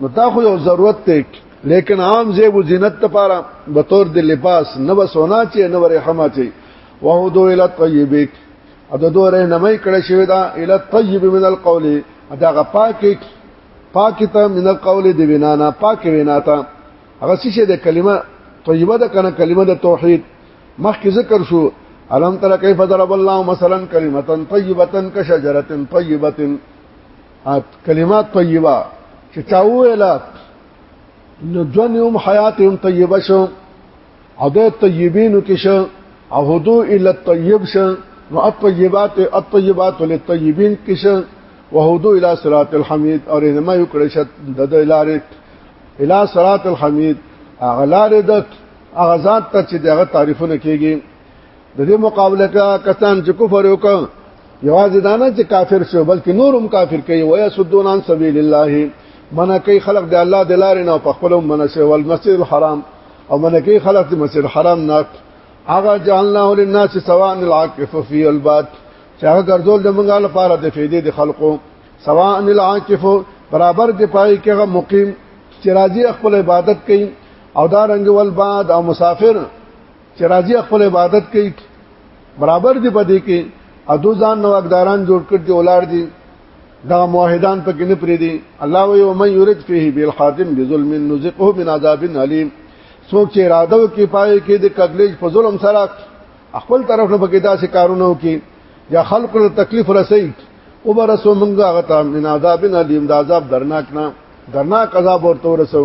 نو تا خو یو ضرورت ته لیکن عام زیب و زینت لپاره به تور د لباس نه به سونا چې نه ور حما چې وهو دو اله طیبک او د دوه رهنمای کړه شوی دا اله طیب من القول دا غ پاکه پاکه ته من القول دی وینا نه پاکه وینا ته هغه څه چې د کلمه طیبه ده کنه کلمه د توحید مخکې ذکر شو الم تر کیف ضرب الله مثلا کلمه طیبه کشجره طیبه ات کلمات طیبه چې چا ویلا نو ژوند هم حیات هم طیبه شو او د طیبینو کې شو او هدو ال طیب شو نو الطیبات الطیبات للطیبین کې شو وهدو الى صراط الحمید او رحمه یو کړی شت د د لارې الى صراط الحمید اغلار د اغزاد ته چې دغه تعریفونه کیږي د دې مقابله کا کسان چې کفر وکړ یوازې دا نه چې کافر شو بلکې نورم کافر کوي ویا سدون عن سبیل الله منه کوي خلق د الله د لارې نه په خپل منه شي ول مسجد الحرام او منه کوي خلق د مسجد الحرام نه هغه جعلناه للناس سواء العاكف في الباد چې هغه ګرځول د منګال لپاره د فیدې د خلقو سواء العاكف برابر دی پای کې هغه مقیم چې راځي خپل عبادت کوي او دا رنګ ول باد او مسافر چې راځي خپل عبادت کوي برابر دی په دې کې ادو ځان نو اقداران جوړ کړ دي اولاد دي دا موحدان پکې نه پرې دي الله وي او من يريد فيه بالخاتم بظلم نزقه من عذاب اليم څوک چې اراده وکي پای کې د کګلیج په ظلم سره خپل طرف نه پکې داسې کارونه وکي یا خلق له تکلیف رسي او برسو منګه غتا من عذاب اليم دا عذاب درناک نه درناک عذاب ورته ورسو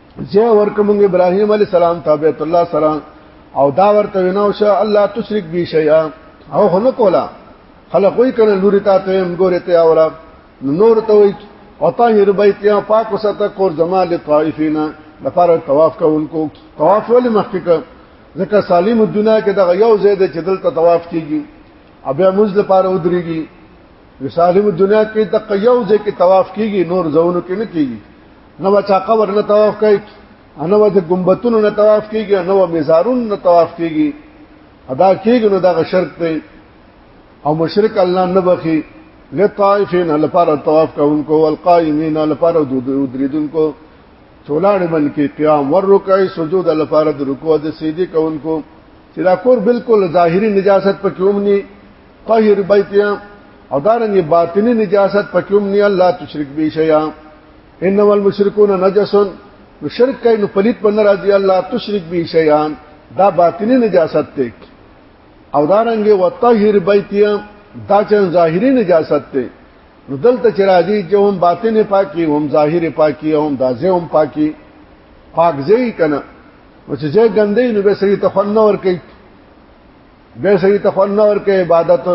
زه ورکوم ابراهيم عليه السلام تابعت الله سره او دا ورته ویناو شه الله تشرک بي شيئا او هنه کولا خلق وی کنه لوري تا ته هم ګوره ته اورا نور ته وی او طاهر بیت یا پاک وسته کور زمال طائفین لپاره طواف کوونکو طواف ولې مخکې ک ځکه سالم الدنیا کې دغه یو زید چې دلته طواف کیږي او بیا موږ لپاره ودرېږي وسالم دنیا کې د قیو ځای کې طواف کیږي نور ځونو کې نه کیږي نو چا قبر نه طواف کوي نو د ګمبتونو نه طواف کیږي نو مزارون نه طواف کیږي ادا کیږي نو دا شرک دی او مشرک الله نه بخي لطائفین لپاره طواف کوونکو والقائمین لپاره دودریدونکو چولاړ من کې قیام ور رکعي سجود لپاره د رکوع د سیدی کوونکو چې دا کور بالکل ظاهری نجاست پکې ومني طاهر بیتیا او دارنګ باطنی نجاست پکوم نه الله تشرک به شیا انما المشركون نجس نو شرک کوي نو پلیت په ناراضي الله تشرک به شیا دا باطنی نجاست ته او دارنګ وطهر بیتیا دا چې ظاهری نجاست ته نو دلته چې راځي چې هم باطن پاکي هم ظاهر پاکي هم دازه هم پاکي پاک ځای کنه نو چې ځای ګندې نو به سړي تخنور کوي به سړي ته خوان نه ورکه عبادت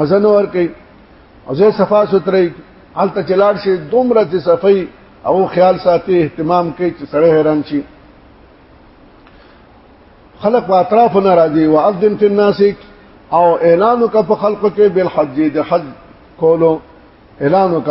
مزن ورکه او زه صفا ستري حالت چلاړ شي دومره چې صفي او خیال ساتي اهتمام کوي چې سړی حیران شي خلق په اطراف نه راځي واذن فی الناس او اعلان وک په خلق کې بالحج د حج کولو اعلان وک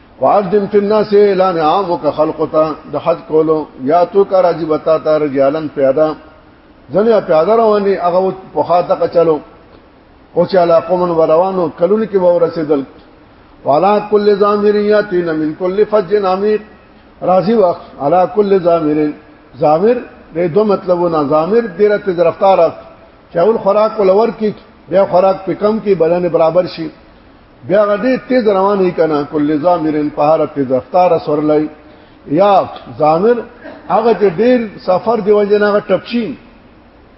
واقدم فی الناس اعلان عام وک خلقتا د حد کولو یا تو کا راځي بتا تا رجالن پیدا ځنه پیدا رواني هغه په خاطه کچلو او چې علا قومن وروانو کلون کې وو رسیدل والا کل زامریاتین من کل فج عمیق راضی وقت علا کل زامر زامر دې دوه مطلبونه زامر ډیره تیز رفتار چاول خوراک ولور کې بیا خوراک په کم کې بدن برابر شي بیا غدې تیز روانې کنا کل زامرن پهار تیز رفتار سورلای یا زامر هغه چې ډیر سفر دی وجنه هغه ټپشین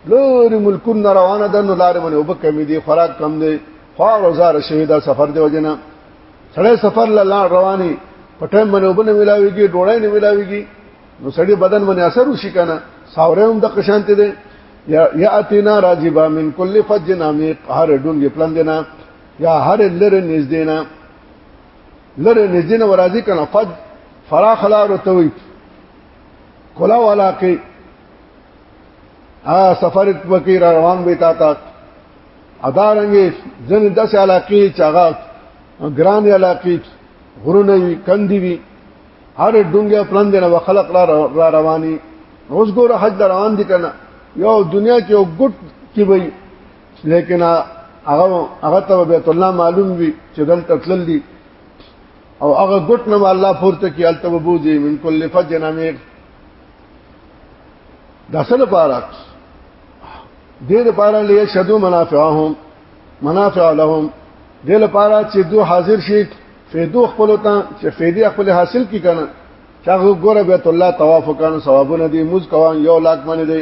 لوري ملکون روانه ده نو لارې باندې وب کمی دي خوراک کم دي خوار وزاره شوی دا سفر دی وجنه سړی سفر لاله رواني په ټایم باندې وب نه ملاويږي ډوړای نه ملاويږي نو سړی بدن باندې اثر وشي کنه ساوره هم د قشانته دي یا اتینا راجبا من کل فجنا می هر ډونګي پلان دینا یا هر لره نږدې نه لره نږدې نه ورازي کنه فج فراخ لار ته وي کلا والا کې ا سفر وکي روان وي تا تا ادارنګي ځن داسې علاقې چې هغه ګران علاقې غرونه وي کندي وي هر ډونګه پلان دی نه خلق را رواني اوس ګوره حج روان دي کنه یو دنیا کې یو ګټ کې وي لیکن هغه هغه ته بیت الله معلوم وي چې دلته تلل دي او هغه ګټ نه الله پورته کې الته وبوزي من کل فجن عمیق د اصل لپاره د دې لپاره لې شدو منافعهم منافع لهم د دې لپاره چې دو حاضر شي فیدو خپل ته چې فیدی خپل حاصل کی کنه چا ګوره بیت الله طواف وکړو ثوابونه دي موز کوان یو لاک باندې دي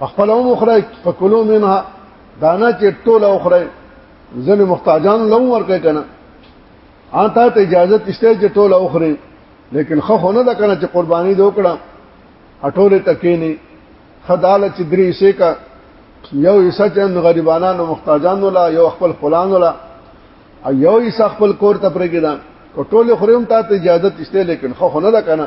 خپل هم اخره فکلو منها دانا چې ټوله اخره ځنه محتاجان لو ورکه کنه آتا ته اجازه تشته چې ټوله اخره لیکن خو نه ده کنه چې قرباني دوکړه اټوله تکې نه خداله چې درې سه کا یو حصہ چې غریبانو محتاجانو لا یو خپل خلانو لا او یو حصہ خپل کور ته پرګیدان ټوله خورم ته اجازه تشته لیکن خو نه ده کنه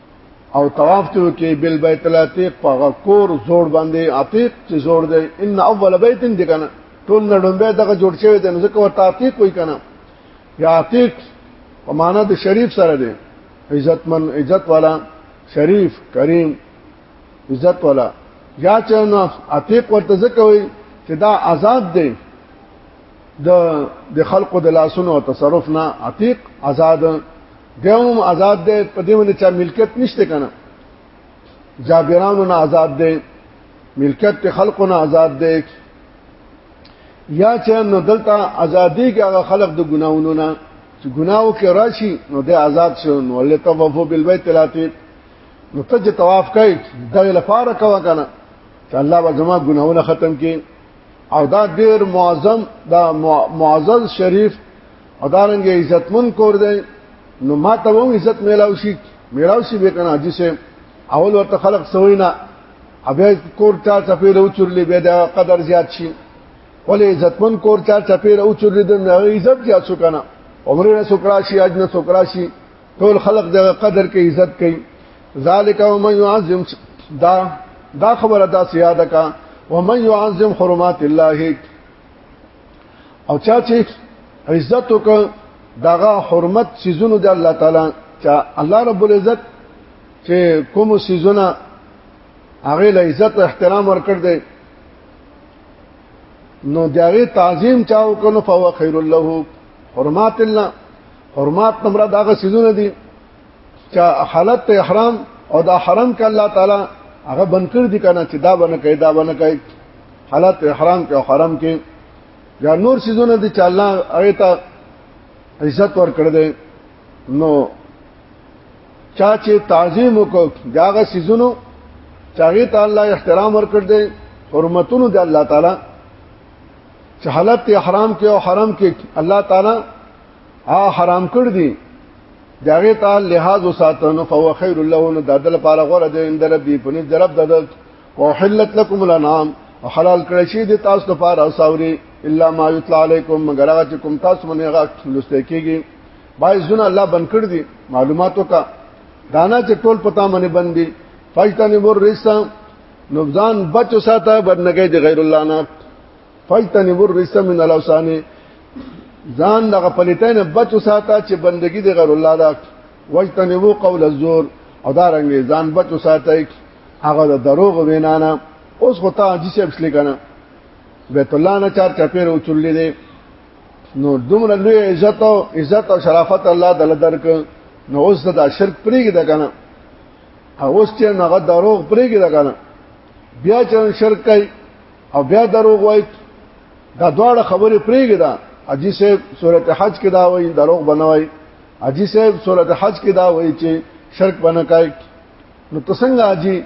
او طواف ته کې بل بیت العتیق په کور زوړ باندې عتیق چې زوړ دی ان اول بیت دی کنه ټول نړمبه دغه جوړ شوی دی نو ځکه ورته عتیق وای کنه یا عتیق په معنا د شریف سره دی عزتمن عزت والا شریف کریم عزت والا یا چې نو عتیق ورته ځکه وای چې دا آزاد دی د د خلقو د لاسونو او تصرف نه عتیق آزاد دیوم آزاد دی په دې باندې چا ملکیت نشته کنه جابرانو نه آزاد دی ملکیت ته خلقو نه آزاد دی یا چې نو دلته ازادي کې هغه خلق د ګناونو نه چې ګناو کې راشي نو د آزاد شو نو ولې توفو بالبيت العتيق نو ته چې طواف کوي د لپاره کوه کنه چې الله به زما ګناونه ختم کړي او دا ډیر معظم دا معزز شریف او دا رنګ عزتمن کور دی نو ما ته وو عزت میلاو شي میلاو شي به کنه حاجی سه اول ورته خلق سوی نه ابیا کور چا چپیر او چورلی به دا قدر زیات شي ولې عزتمن کور چا چپیر او چورلی د عزت زیات شو کنه عمر نه سکراشي اج نه سکراشي ټول خلق د قدر کې عزت کوي ذالک او من يعظم دا دا خبره دا سیاده کا ومن يعظم حرمات الله او چا چې عزت وک داغه حرمت سيزونو د الله تعالی چا الله رب العزت چې کوم سيزونه هغه له عزت احترام ورکړ دی نو دغه تعظیم چاو کنو فوا خیر له حرمات الله حرمات نمره داغه سيزونه دي چې حالت احرام او دا حرم ک الله تعالی هغه بنکر دي کنه چې دا بنه کوي دا بنه کوي حالت احرام کې او حرم کې یا نور سيزونه دي چې الله هغه ته عزت ور کړ دې نو چا چې تعظیم وکړ داغه سيزونو چاغه ته الله احترام ور کړ دې حرمتونو د الله تعالی چې حالت احرام کې او حرم کې الله تعالی ها حرام کړ دي داغه ته لحاظ وساتنو فهو خير له نو دادل پاره غره دې اند ربي په نس درب دد او حلت لكم الانام او حلال کړی شي د تاسو لپاره او ساوري الا ما يطلع عليكم مگر هغه چې کوم تاسو باندې هغه لسته کیږي بای زونه الله بن کړ دي معلوماتو کا دانا چې ټول پتا باندې بندي فاجتنبوا الرجس نبذان بچو ساته بدنګي د غیر الله نه فاجتنبوا الرجس من الاوثان ځان دغه پلیتنه بچو ساته چې بندگی د غیر الله ده واجتنبوا قول الزور او دا رنګ ځان بچو ساته هغه د دروغ وینا نه اوس خو ته عجیب څه اصلي کنه بیت الله نه چار چپیر اوچولې دي نو دومره لوی عزت او عزت او شرافت الله دل درک نو اوس دا شرک پریګی دا کنه اوس چې هغه دروغ پریګی دا کنه بیا چې شرک کوي او بیا دروغ وای دا دواړه خبرې پریګه دا اجي صاحب سورته حج کې دا وای دروغ بنوي اجي صاحب سورته حج کې دا وای چې شرک بنه کوي نو تسنګ اجي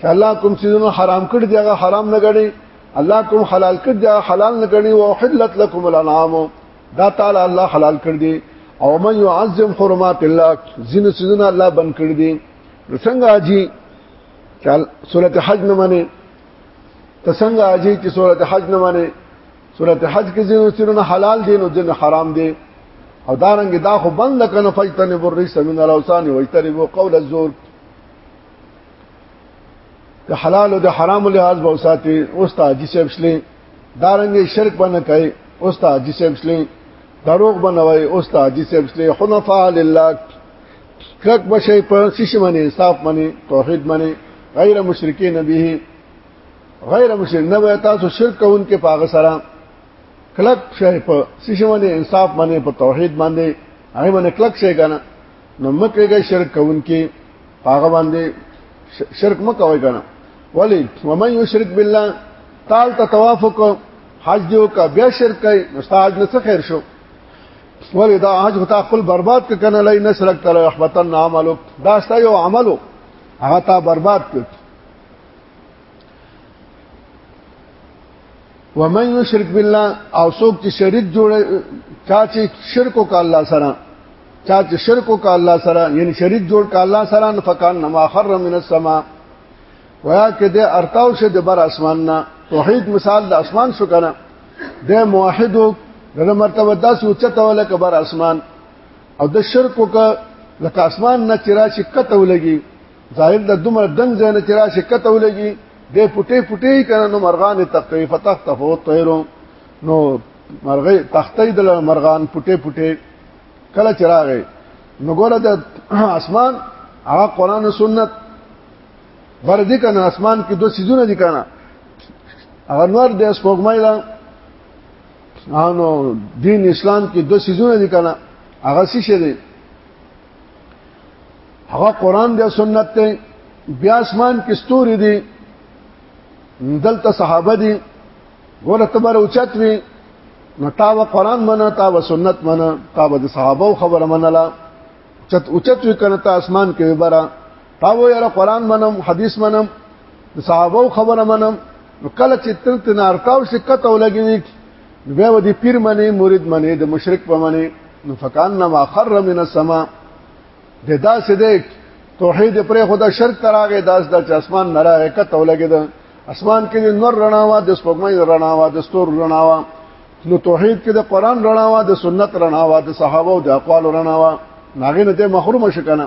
چې الله کوم سيزونو حرام کړ دی هغه حرام نه غړي الله کوم حلال کړ دی حلال نه غړي او حلت لكم الانعام دا تعالی الله حلال کړ دی او من يعظم حرمات الله زين سيزونه الله بن کړ دی څنګه اجي چې سورته حج نه مني ته څنګه اجي چې سورت حج نه معنی سورت حج کې ځینو سرونه حلال دي نو ځینو حرام دي او دارنګ دا خو بند کنه فجتنب الرجس من الاوثان واجتنبوا قول الزور د حلال او د حرام لحاظ به وساتي اوس ته حاجی صاحب شلې دارنګ شرک باندې کوي اوس ته حاجی صاحب شلې دروغ بنوي اوس ته حاجی صاحب شلې حنفاء لله کک بشي په سیش باندې انصاف باندې توحید باندې غیر مشرکین به غیر مشرک نه وای تاسو شرک کوونکې پاغه سره کلک شي په سیش باندې انصاف باندې په توحید باندې هغه باندې کلک شي کنه نو مکه کې شرک کوونکې پاغه باندې شرک مکوي کنه ولی ومن یشرک بالله تال ته توافق حج دیو کا بیا شرک کوي مستحج نه څه خیر شو ولې دا حج هتا خپل برباد ک کنه لای نشرک تل رحمتن عملو دا ستا یو عملو هغه تا برباد ک ومن یشرک بالله او څوک چې شریک جوړ چا چې شرک وک الله سره چا چې شرک وک الله سره یعنی شریک جوړ ک الله سره فکان نما خر من السما ویا کې د ارتاو شه د بر اسمان نه توحید مثال د اسمان شو کنه د موحد د مرتبه داسې اوچته ولا کبر اسمان او د شرک وک لکه اسمان نه چرای شي کته ولګي ظاهر د دومره دنګ ځای نه چرای شي کته ولګي د پټې پټې کنه نو مرغان تقریف تخت هو طیرو نو مرغې تختې د مرغان پټې پټې کله چراغې نو ګوره د اسمان هغه قران او سنت بر دې کنه اسمان کې دوه سيزونه دي کنه هغه نور د سپوږمۍ دا انو دین اسلام کې دوه سيزونه دي کنه هغه څه شه دي هغه قران دی سنت دی بیا اسمان کې ستوري دي دلته صحابه دي ګوره تبر اوچت وي نو تا و قران منه تا و سنت منه تا و صحابه خبره منله چت اوچت وي کنه تا اسمان کې وبره تا وو یاره قران منم حدیث منم د صحابه خبره منم نو کله چې تن تنارتاو شکته ولګی بیا و دې پیر منی مرید منی د مشرک په منی نو فکان ما خر من السما د دا سده توحید پر خدا شرک تراغه داس د اسمان نه راغی کته ولګی د اسمان کې نور رڼا وا د سپوږمۍ رڼا وا د ستور رڼا وا نو توحید کې د قران رڼا وا د سنت رڼا وا د صحابه او د اقوال رڼا وا ناغې نه ته محروم شکنه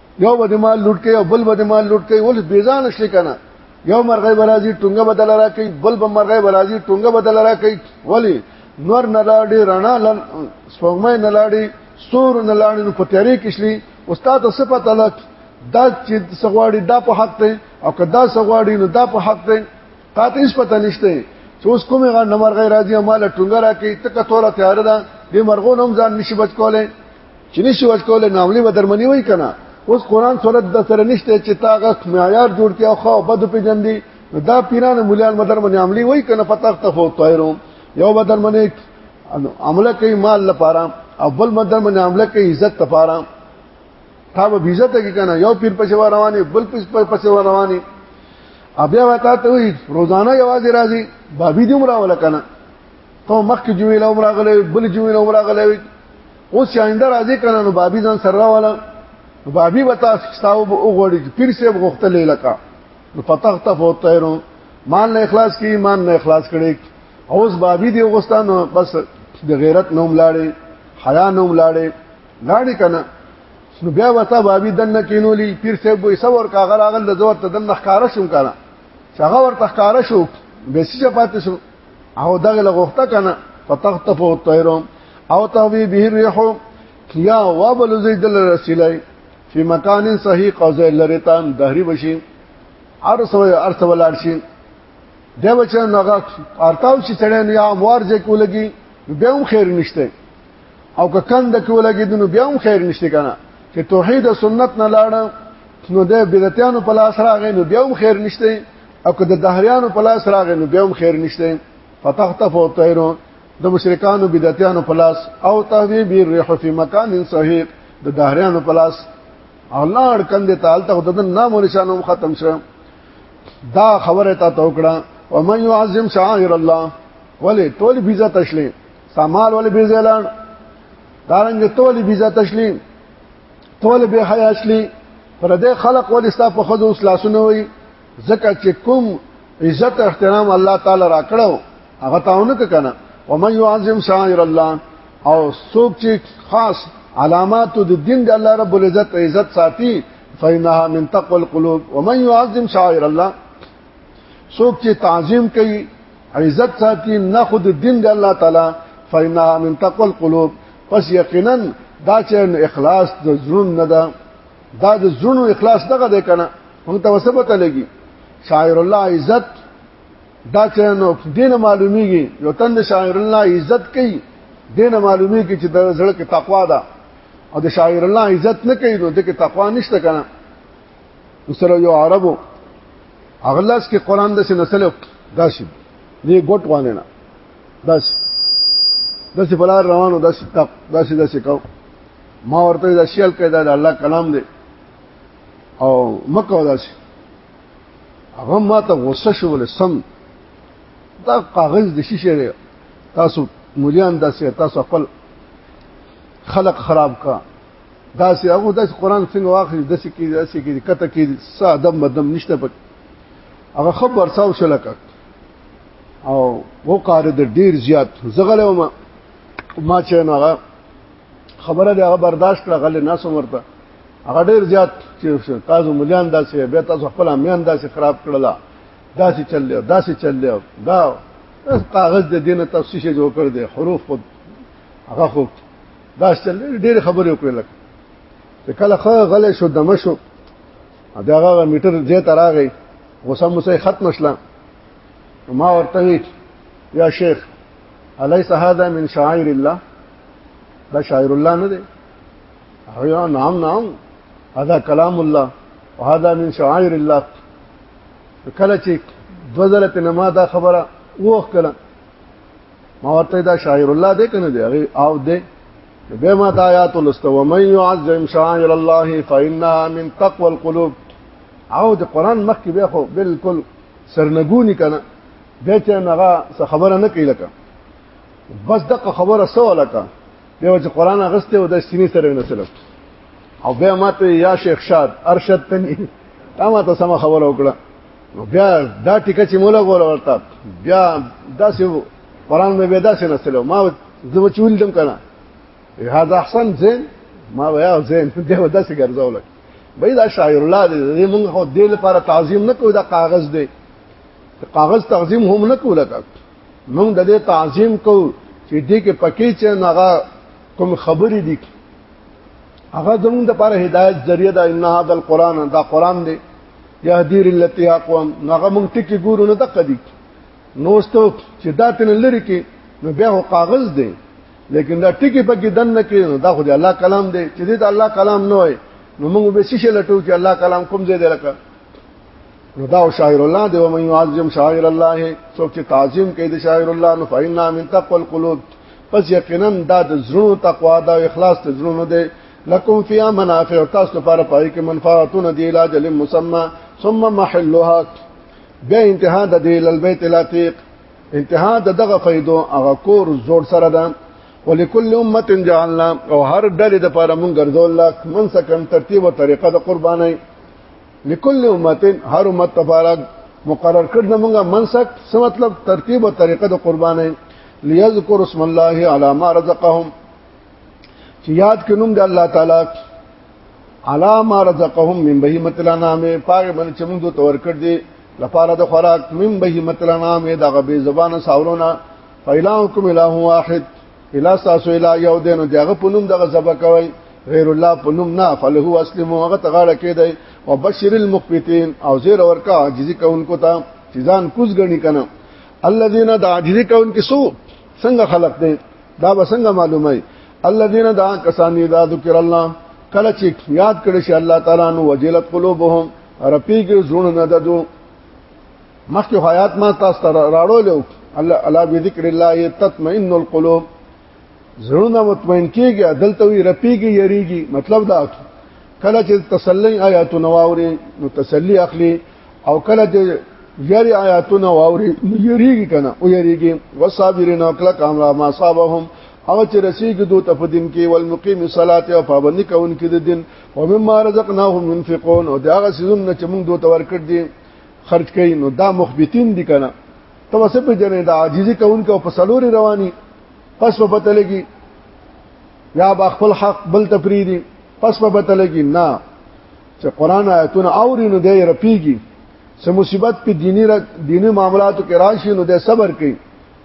یو بده مال لوټ کوي او بل بده مال لوټ کوي ول بیزان شل کنه یو مرغې برازي ټنګه بدل را کوي بل به مرغې برازي ټنګه بدل را کوي ولی نور نه لاړې رڼا لن سپوږمۍ نه لاړې سور نه لاړې نو په تیارې کې شلي استاد صفات الله دا چې سغواړي دا په حق دی او که دا سغواړي نو دا په حق دی قاطع هیڅ پته نشته چې اوس کومه غا نمبر غیر راځي مال ټنګه را کوي تک توره تیار ده د مرغو نوم ځان نشي بچ کولای چې نشي ور کولای نو عملی به درمنی وای کنه اوس قران سره د سره نشته چې تاغه معیار جوړ کیا خو بد پیجن دي دا پیران مولان مدر من عملی وای کنه فتح تفو طیرو یو بدر من عمله کوي مال لپاره او بل مدر من عمله کوي عزت لپاره تا به عزت کې کنه یو پیر پښه رواني بل پښه رواني بیا وتا ته روزانه یوازې راځي بابي دې عمره ولا کنه او مخکې جمعې له عمر غلې بل جمعې له عمر غلې اوس چې آینده راځي کنه نو بابي ځان سره والا نو بابي وتا ستاو وګړي پیر سه غختلې لکه نو پتاخ ته فوتایرو مان نه اخلاص کی مان نه اخلاص کړي اوس بابي دی غستان بس د غیرت نوم لاړې حیا نوم لاړې لاړې کنه نو بیا وتا بابي دنه کینولې پیر سه وې سور کاغه راغل د زور ته دنه ښکارا شوم کنه څنګه ورته ښکارا شو به سې پاتې شو او دغه لغوخته کنه فتخطف الطير او تهوي به الريح کیا وابل زید الرسلای فی مکان صحیح قوزه لریتان دهری بشي ارسو ارسو لارشي دا بچا نغا ارتاو چې سړی نه اموار ځکه ولګي بیا هم خیر نشته او که کند کې ولګي نو بیا هم خیر نشته کنه چې توحید سنت نه لاړ نو د بدعتانو په لاس راغی نو بیا هم خیر نشته او که د دهریانو په لاس راغی نو بیا هم خیر نشته فتحتف او طیرو د مشرکانو بدعتانو په لاس او تهوی بی ریح فی مکان صحیح د دهریانو په لاس الله اړکند تعالی ته د نام او نشانو ختم شوه دا خبره تا توکړه او من يعظم شعائر الله ولی ټول بيزه تشلیم سامال ولی بيزه لان دارنګ ټول بيزه تشلیم ټول به حیا شلی پر دې خلق ولی ستا په خود اوس لاسونه وي ځکه چې کوم عزت احترام الله تعالی راکړو هغه تاونه کنه ومن يعظم شعائر الله او څوک چې خاص علامات د دین د الله رب العزت عزت ساتي فإنها من تقوى القلوب ومن يعظم شعائر الله څوک چې تعظیم کوي عزت ساتي نه خود دین د الله تعالی فإنها من تقوى القلوب پس یقینا دا چې اخلاص د زړه نه ده دا د زړونو اخلاص دغه دی کنه موږ ته وسبته لګي شاعر الله عزت دا چې نو دینه معلومیږي یو تند شاعر الله عزت کوي دینه معلومیږي چې د زړه کې تقوا ده او د شاعر الله عزت نه کوي نو د کې تقوا نشته کنه سره یو عربو اغلاس کې قران د سنسل داسې دی ګټ وانه نه داسې داسې بلار روانو داسې داسې داسې کو ما ورته دا شیل کړه دا الله کلام دی او مکه ودا شي هغه ما ته غوسه شو ول سم دا کاغذ د شیشه دی تاسو مليان داسې تاسو خپل خلق خراب کا داسې هغه د قران څنګه واخلي داسې کې داسې کې کته کې سادم مدم نشته پک هغه خبر ساو شلک او وقاره د ډیر زیات زغلوم ما چې نو هغه خبره دی هغه برداشت کړه غل نه سمورته هغه ډیر زیات چې تاسو مليان داسې بیا تاسو خپل امیان داسې خراب کړل داسې چل له داسې چل له دا کاغذ د دینه تاسو شي جوړ کړ دي حروف خود هغه خو دا چل ډیر خبرې وکړل چې کله خو غل شو دمه شو دا هغه میټر زه تراغی غوسه مو ختم شله ما ورته یا شیخ الیس هذا من شاعر الله دا شاعر الله نه دی هيا نعم نعم هذا كلام الله وهذا من شعائر الله کله چې دوزله په نما دا خبره وښ کله ما ورته دا شاعر الله دې کنه دی هغه او دې به ما دا آیات ولست و من يعظم شعائر الله فإنها من تقوى القلوب او د قران مخکې به خو بالکل سرنګونی کنه به چې هغه څه خبره نه کوي لکه بس دغه خبره سو لکه به چې قران غسته او د سینې سره نه سلام او بیا ماته یا شیخ شاد ارشد تنی تا ما ته سم خبر وکړه بیا دا ټیکه چې مولا غول ورته بیا داسې قران مې بیا داسې نسلو ما زه چول دم کنه هاذا احسن زين ما ویا زين دې داسې ګرځول بای دا شاعر الله دې موږ خو دې لپاره تعظیم نه کوو دا کاغذ دی کاغذ تعظیم هم نه کوله کا موږ د دې تعظیم کو چې دې کې پکې چې ناغه کوم خبرې دي هغه زموږ د لپاره هدایت ذریعہ ده ان هذا القران دا قران دی یهدی للتی اقوام ناغه موږ ټکی ګورو نه دقه دي نوستو چې دا تن لري کې نو بیا کاغذ دی لیکن دا ټکی پکې دن نه کې نو دا خو د الله کلام دی چې دا الله کلام نه وای نو موږ به شیشه لټو چې الله کلام کوم ځای دی لکه نو دا شاعر الله دی ومن يعظم شاعر الله څوک چې تعظیم کوي د شاعر الله نو فإنا من تقوى القلوب پس یقینا دا د زړونو تقوا دا اخلاص ته زړونو دی لکم فی منافع تاسو لپاره پای کې منفعتون دی علاج لمسمى ثم محلها بیا انتها د دې للبیت العتیق انتها د دغه فیدو هغه کور زور سره ده ولکل امه جعلنا او هر ډلې د لپاره مونږ ګرځول من سکن ترتیب او طریقه د قربانای لكل امه هر امه تفارق مقرر کړ موږ منسک څه مطلب ترتیب او طریقه د قربانې ليذكر اسم الله على ما رزقهم چې یاد کینوم د الله تعالی علا ما رزقهم من بهیمه الانام پاګه باندې چې موږ دوی تور کړ دي لپاره د خوراک من بهیمه الانام دغه به زبانه ساولونه فإلهكم إله واحد الا تاسو الا یو دین او دغه په نوم دغه ذبح کوي غیر الله په نوم نه فله اسلم هغه تغاړه کېدای او بشیر المخبتین او زیر ورکا عاجزی کوونکو ته چې ځان کوز غنی کنه الذين دا عاجزی کوونکو سو څنګه خلق دي دا وسنګ معلومه الذين دا کسانی دا ذکر الله کله چې یاد کړی شي الله تعالی نو وجلت قلوبهم رپیږي زړه نه ددو مخکې حیات ما تاسو ته راړو له الله الا بذکر الله تطمئن القلوب زړونه مطمئن کیږي دلته وی رپیږي یریږي مطلب دا کله چې تسلی آیاتونه واوري نو تسلی اخلي او کله چې یری آیاتونه واوري یریږي کنه او یریږي وصابرین او کله کامرا ما صابهم او چې رسیږي دوی ته په دین کې والمقیم صلات او پابندي کوونکې د دین او مما رزقناهم ينفقون او دا غسیزم نه چې موږ دوی ته ورکړ دي خرج کوي نو دا مخبتین دي کنه ته وسه په جنې دا عاجزي کوونکو په سلوري رواني پس په پته لګي یا با خپل حق بل تفریدي پس په پته لګي نه چې قران آیتونه اوري نو دی رپیږي سه مصیبت په دینی را دینی معاملاتو کې راشي نو دی صبر کوي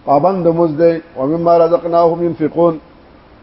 پابند مزده او مما رزقناهم ينفقون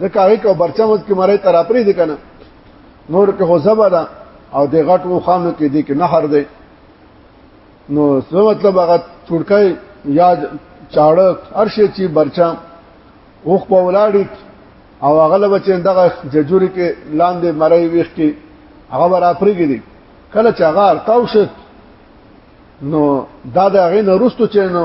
ځکه هغه کو برچمز کې مړی تر اپری دي کنه نور کې هو زبر او د غټ و خانو کې دي کې نهر دی نو څه مطلب هغه چړکای یا چاړه هر شي چې برچا اوخ په ولاړی او هغه له بچې دغه ججوري کې لاندې مړی ویخ کې هغه بر افریګی دي کله چې هغه ارتاو شت نو دا د هغه نه رستو چې نو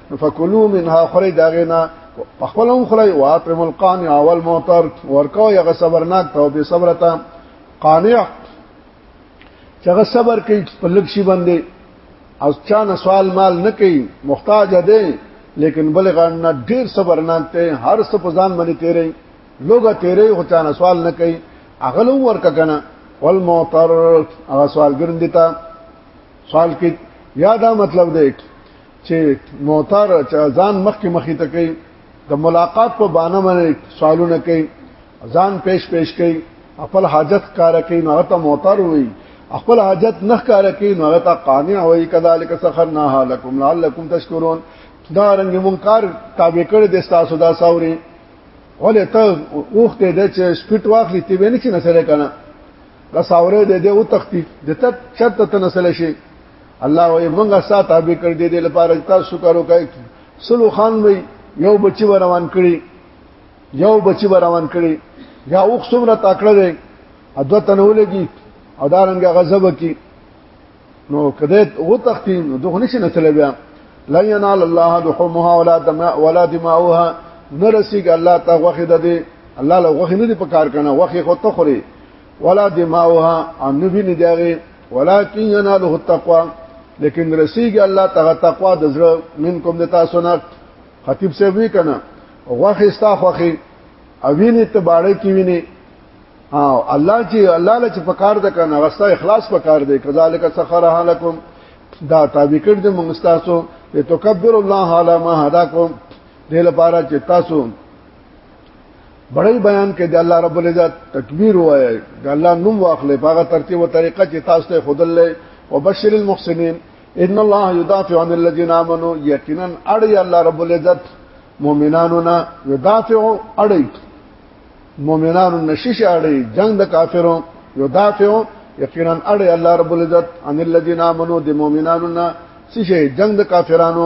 فکلوا منها خری داغینا خپلهم خری واطعم القانع والمعتر ورکو یغه صبرناک ته به صبرتا قانع چغه صبر کوي په لږ شي باندې او چا نه سوال مال نه کوي محتاج دی لیکن بل غان نه ډیر صبرناک ته هر څه په ځان باندې تیرې لوګه تیرې هو چا نه سوال نه کوي اغلو ورک کنه والموتر هغه سوال ګرندتا سوال کې یادا مطلب دی چې موتار چې ځان مخکې مخې ته کوي د ملاقات په بانه باندې سوالونه کوي ځان پیش پیش کوي خپل حاجت کار کوي نو ته موتار وي خپل حاجت نه کار کوي نو ته قانع وي کذالک سخرنا لكم لعلكم تشکرون دا رنګ منکر تابع کړی د تاسو دا سوري ولې ته اوخته د چې سپټ واخلې تی به نه چې نسره کنه دا ساوره د دې او تختی د ته چرته ته نسل شي الله وي مونږه سات ابي کړ دې دې لپاره تاسو شکر وکړئ سلو خان وي یو بچي روان کړي یو بچي روان کړي یا اوخ څومره تاکړه دی اده تنولږي او دا رنګه غضب کی نو کده و تختی نو دغه نشي نتل بیا لا ينال الله دحمها ولا دماء ولا دماؤها نرسیګ الله ته غوخه ده الله له غوخه نه دی په کار کنه غوخه خو ته خوري ولا دماؤها ان نبی نه دیږي ولکن يناله التقوا لیکن رسیږي الله تعالی تقوا د زړه منکم د تاسو نه خطیب سے وی کنه غوخه استا خوخه اوینه ته باړې کې ویني او الله چې الله له چې پکار د کنه غستا اخلاص پکار دی کذالک سخرها لكم دا تابع کړ دې موږ تاسو ته تکبر الله علی ما هداکم دې لپاره چې تاسو بڑای بیان کې د الله رب العزت تکبیر وایي د الله نوم واخلې په هغه ترتیب او طریقه چې تاسو ته خودلې وبشر المحسنین ان الله يدافع عن الذين امنوا یقینا اړي الله رب العزت مؤمنانو نه يدافع اړي مؤمنانو نشش اړي جنگ د کافرو يدافع یقینا اړي الله رب العزت عن الذين امنوا د مؤمنانو نه سشه جنگ د کافرانو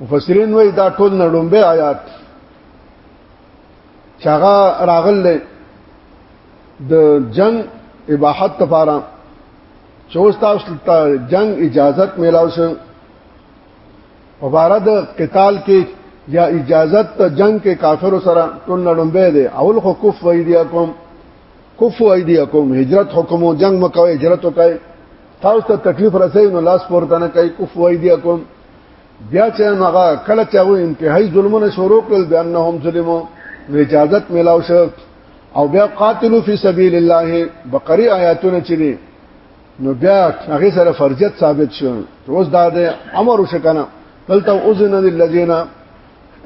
مفسرین وایي دا ټول نړومبه آیات چې هغه راغل د جنگ اباحت لپاره چې اوس تاسو ته جنگ اجازت میلاو شو مبارد قتال کې یا اجازت ته جنگ کې کافر سره ټول نړمبه دي اول خو کف وای دی کوم کف وای دی کوم هجرت حکم او جنگ مکوې هجرت وکړي تاسو ته تکلیف رسې نو لاس پورته نه کوي کوف وای دی کوم بیا چې هغه کله چې هغه انتهایی ظلمونه شروع کړل بیا نه هم ظلمو نو اجازت ملاو شو او بیا قاتلو فی سبیل الله بقری آیاتونه چې دي نو بیا هغه سره فرضیت ثابت شو اوس دا د امر وشکنه دلته اذن للذین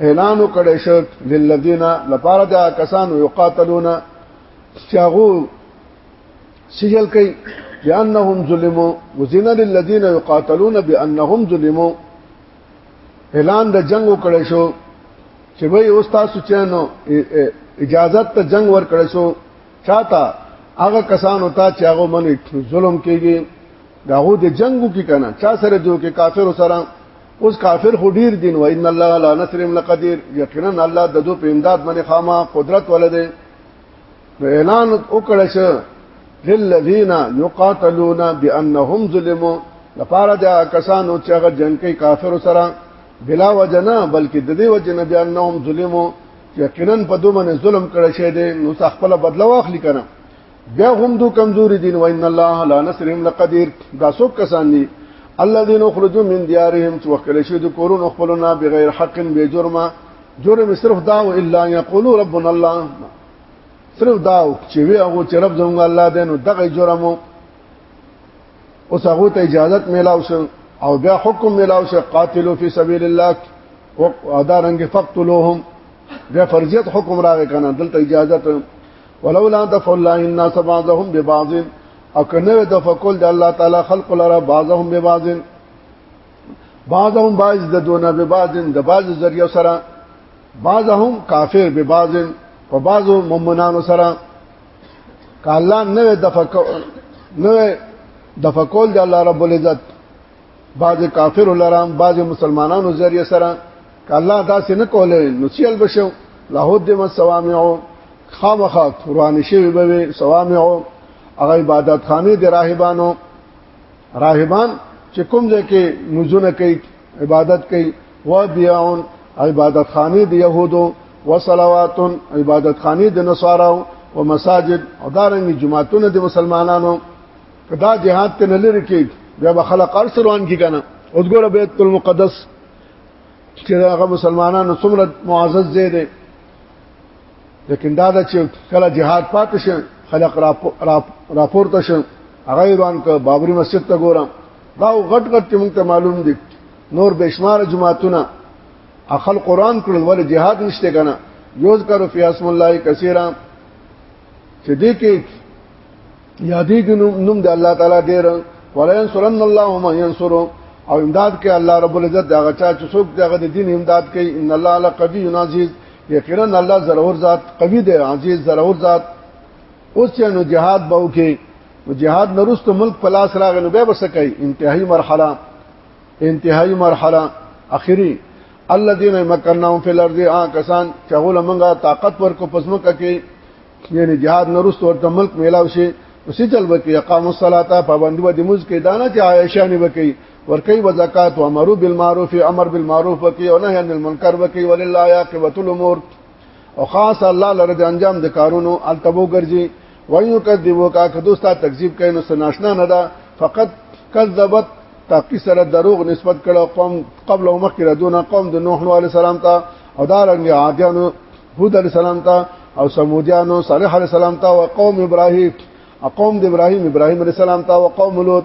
اعلان کړي شو للذین لپاره دا کسانو یقاتلون شاغو سجل کوي بانهم ظلموا وزن للذين يقاتلون بانهم ظلموا اعلان د جنگ وکړی شو چې وای اوس تاسو چانو اجازه ته جنگ ورکړی شو چاته هغه کسان وتا چې هغه من ظلم کوي داغو د جنگو کې کنه چا سره جو کې کافر سره اوس کافر خو ډیر دین و ان الله لا نصرم لقدیر یقینا الله د دو په امداد باندې خامہ قدرت ولده نو اعلان وکړه چې للذین یقاتلون بانهم ظلموا لپاره د کسانو چې هغه جنگ کوي کافر سره بلا وجنا بلکې د دې وجنا بانهم ظلموا یقینا په دوه باندې ظلم کړی شه دي نو خپل بدل واخلي کنه بیا هم دو کمزوري دین وان الله لا نصرهم لقدیر دا څو کسان دي الذين اخرجوا من ديارهم توکل شي د کورون خپلنا بغیر حق به جرمه جرم صرف دا الا یقولوا ربنا الله صرف دا چې وی هغه چې رب زموږ الله دی نو دغه جرم اوس هغه ته اجازه میلاو شو او بیا حکم میلاو شو قاتلو فی سبیل الله او ادارنګ فقتلوهم بیا فرضیت حکم راغی کنه دلته اجازه ولولا دفع الله الناس بعضهم ببعض او کنه د فقول د الله تعالی خلق لرا بعضهم ببعض بعضهم بعض د دونه به بعضن د بعض ذریعہ سره بعضهم کافر به بعضن په بعض مؤمنانو سره کالا نه د فکو نه د فکول د الله رب العزت بعض کافر لرام بعض مسلمانانو ذریعہ سره کالا دا سن کوله نو چیل بشو له د مسوامعو خامخ قران شوی به سوامعو هغه عبادت خانه د راهبانو راهبان چې کوم ځای کې مزونه کوي عبادت کوي و بیاون عبادت خانه د يهودو و صلوات عبادت خانه د نصارو و مساجد او دارنګ جماعتونه د مسلمانانو کدا جهاد ته نه لری کېږي بیا به خلق ارس روان کی کنه اوس ګوره بیت المقدس چې هغه مسلمانانو څومره معزز ځای دی لیکن دا د چې کله جهاد پاتې شي خلق راپور ته شي هغه ایران ته بابری مسجد ته ګورم دا غټ غټ چې موږ ته معلوم دي نور بشمار جماعتونه اخل قران کړل ول جهاد نشته کنه یوز کرو فی اسم الله کثیرا چې دې کې یادې کې نوم د الله تعالی ډېر ولا ينصرن الله ما ينصر او امداد کوي الله رب العزت دا غچا چې څوک دغه د دین امداد کوي ان الله لقوی عزیز یقینا الله ضرور ذات قوی دی عزیز ضرور ذات اوس چې نو جهاد به وکي نو جهاد نرستو ملک پلاس راغی نو به بس کوي انتهایی مرحله انتهایی مرحله اخیری الذين مكنناهم في الارض کسان چې غول منګه طاقت ورکو پسمو کوي یعنی جهاد نرستو ورته ملک میلاو شي اسی چل بکی اقام الصلاة پابندی و دموز کی دانا چی عائشانی بکی ورکی و زکات و امر بالمعروف امر بالمعروف وکي او نهي عن المنکر وکي ولله عاقبه الامور او خاص الله لره د انجام د کارونو التبو ګرځي وایو کذبو کا کدوستا تکذیب کینو سناشنا نه ده فقط کذبت تاکي سره دروغ نسبت کړه قوم قبل او مخکې دونه قوم د نوح علی السلام ته او دا رنګ عادیانو هود علی السلام ته او سمودیانو صالح علی السلام ته او قوم ابراهیم قوم د ابراهیم ابراهیم علی السلام ته او قوم لوط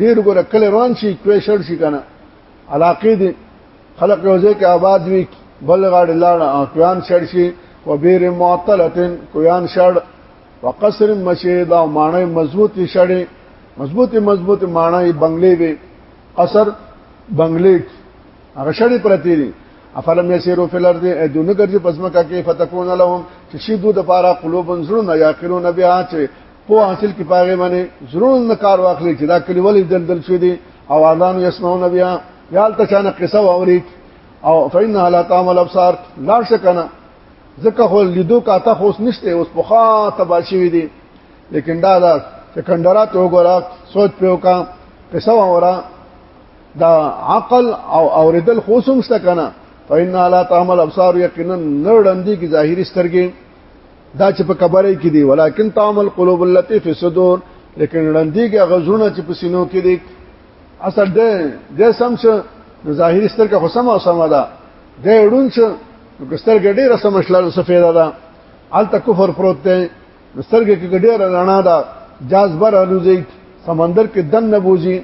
ډیر ګره کله روان شي کوي شړ شي کنه علاقې دي خلق روزه کې آباد وي بل غاړ لاړ کویان شړ شي و بیر معطلتن کویان شړ وقصر مشید او مانه مضبوطی شړې مضبوطی مضبوط مانه بنگلې وي قصر بنگلې هغه شړې پرتی دي افلم یسیرو فی الارض ایدونه ګرځي پزما کا کې فتكون لهم چې شي دوه د پاره قلوب زړه نه یاقلون بیا چې په حاصل کې پاغه باندې ضرور نه کار واخلي چې دا کلیوالې دندل شوی دي او اذان يسمعون بها یال ته چانه قصه واوري او فإن لا تعمل الابصار لا شکنا ځکه خو لیدو کا ته خوش نشته اوس په خا تباشوي دي لیکن دا دا چې کندرات وګورا سوچ پیو کا قصه واورا دا عقل او اوریدل خوشم شته کنه فإن لا تعمل الابصار یقینا نړندې کی ظاهري سترګې دا چې په کبره کې دي ولکن طعم القلوب التي في الصدور لیکن رندېږي غزونه چې په سینو کې دي اصل دې دې سم څه ظاهري ستر کا حسم او سم ده دې ړون څه ګستر ګډې رسم شلل سفیدا ده ال تکفر پروت ده ستر کې ګډې رڼا ده جاذبر الوزي سمندر کې دن نه بوزي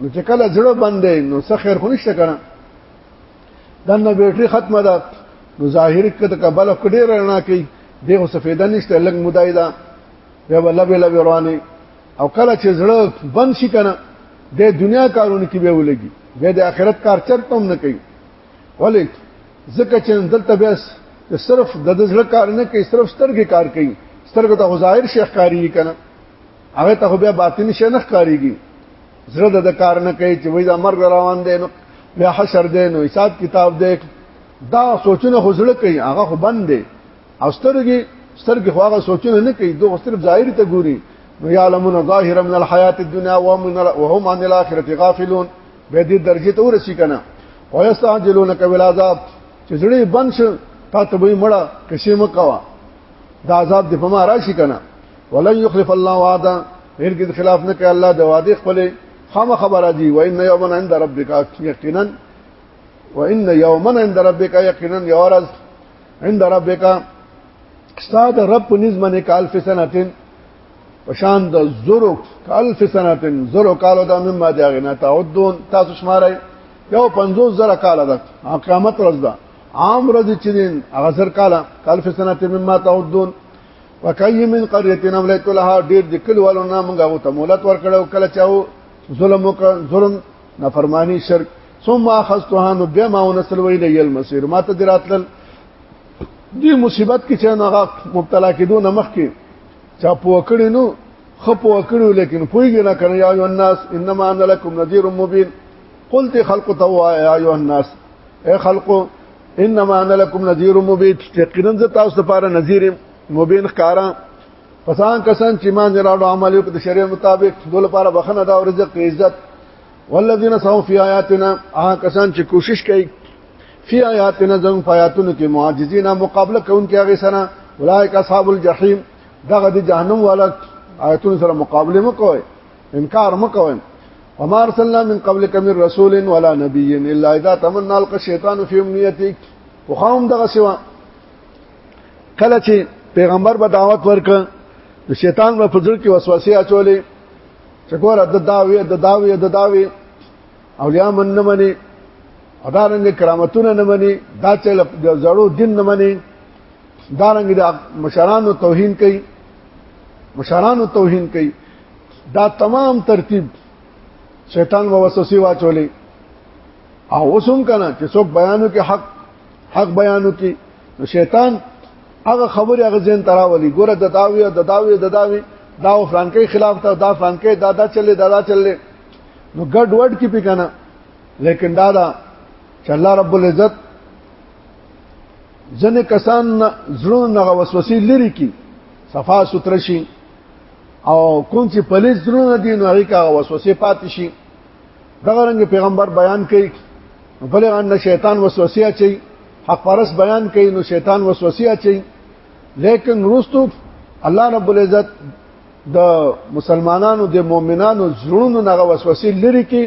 نو چې کله زړه بندې نو څه خیر خو نشته کنه دنه بیټری ختمه ده نو ظاهر کته کبل کډې رڼا کوي دغه سفیده نشته لګ مدای دا یا ولا بلا ورانه او کله چې زړه بند شي کنه د دنیا کارونه کې به ولګي به د آخرت کار چرته هم نه کوي ولیک ځکه چې دلته بیا صرف د زړه کار نه کوي صرف سترګې کار کوي سترګې ته ظاهر شیخ کاری کنه هغه ته بیا باطن شي نه ښکاریږي زړه د کار نه کوي چې وای دا مرګ روان دی نو بیا حشر دی نو حساب کتاب دی دا سوچونه خو زړه کوي هغه خو بند دی او سترګي سترګي خو هغه سوچونه نه کوي دوه صرف ظاهر ته ګوري نو یعلمون ظاهرا من الحیات الدنیا وهم عن الاخره غافلون به دې درجه ته ورسی کنه ويستعجلونك بالعذاب چې زړه بند شي تا ته به مړه کښې مکوا دا عذاب دې په ما راشي کنه ولن يخلف الله وعده هرګز خلاف نه کوي الله د وعده خپل خام خبر دي وان يوما عند ربك يقينا وان يوما عند ربك يقينا يورز عند ربك استاد رب نزمنه کال فسنتين پشان د زرو کال فسنتين زرو کالو د مما دي غنا تعدون تاسو شمارای یو 50 زره کال ده قیامت ورځ ده عام ورځ چې دین هغه زر کال کال فسنتين مما تعدون وکای من قريه نملت لها ډیر د کلوالو نه موږ او ته مولت ورکړو کله چاو ظلم وکړ ظلم نافرمانی شرک ثم اخذتها نو بیا ما ونسل ویل یل مسیر ما ته دراتل دی مصیبت کې چې هغه مبتلا کېدو نه مخ کې چا پوکړې نو خپ وکړو لیکن پویږي نه کړی یا ایو الناس انما انا لکم نذیر مبین قلت خلق تو یا ایو الناس اے خلقو انما انا لكم نذير مبين یقینا ز تاسو لپاره نذیر مبین ښکارا پسان کسان چې مان راړو عمل وکړي شریعت مطابق دوی لپاره بخنه دا او رزق عزت والذین سعوا فی آیاتنا هغه کسان چې کوشش کوي فی آیاتنا زم فیاتونو کې معجزین مقابله کوونکي هغه سره اولئک اصحاب الجحیم دغه د جهنم والا آیتونو سره مقابله مکوئ انکار مکوئ وما ارسلنا من قبلك من رسول ولا نبي الا اذا تمنى القى الشيطان في امنيته وقوم دغه سوا کله چې پیغمبر به دعوت ورک د شیطان په فزر کې وسوسه اچولې چې ګوره د داوی د داوی د داوی اولیاء من نه مني ادارنګ کرامتونه نه مني دا چې زړو دین نه مني دارنګ د مشرانو توهین کوي مشرانو توهین کوي دا تمام ترتیب شیطان و وسوسه واچولې او وسوم کنه چې څوک بیانو کې حق حق بیانو کې نو شیطان هغه خبره هغه ځین تراولي ګوره د داوی د داوی د داوی دا فرانکې خلاف ته دا فرانکې دا دا چلے دا دا چلے نو ګډ وډ کې پکنه لیکن دا دا چې الله رب العزت ځنې کسان زړونو نه وسوسې لري کی صفا ستر شي او کوم چې پلیس زړونو دي نو هغه کا وسوسې پاتې شي دغه رنګ پیغمبر بیان کوي بلې ان شیطان وسوسې اچي حق پرس بیان کوي نو شیطان وسوسې اچي لیکن روستو الله رب العزت د مسلمانانو د مؤمنانو زړونو نه وسوسې لري کی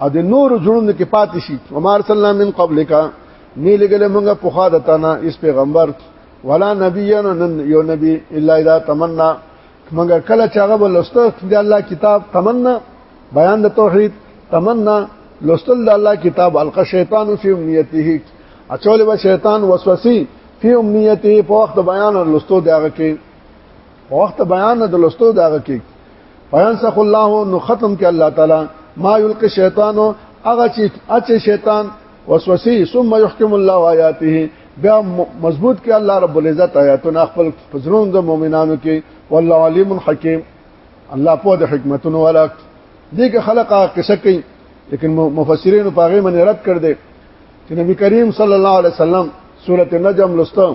او د نور جنونو کې پاتې شي عمر صلی الله من قبلک نه لګل موږ په خاده تانا اس پیغمبر ولا نبی یو نبی الا اذا تمنا مګر کله چې هغه ولسته د الله کتاب تمنا بیان د توحید تمنا لوستل د الله کتاب القى شیطان فی امنیته اچول به شیطان وسوسه فی امنیته په وخت بیان او لوستو دغه کې وخت بیان د لستو داغه کې فینسخ الله نو ختم کې الله تعالی ما یلقي شیطان هغه چې اچ شیطان وسوسه ثم يحكم الله آیاته بیا مضبوط کې الله رب العزت آیاتونه خپل پزرون د مؤمنانو کې والله علیم حکیم الله په د حکمتونو والا دې کې خلق قصه کوي لیکن مفسرین په هغه من رد کړ دې چې نبی کریم صلی الله علیه وسلم سورته نجم لستم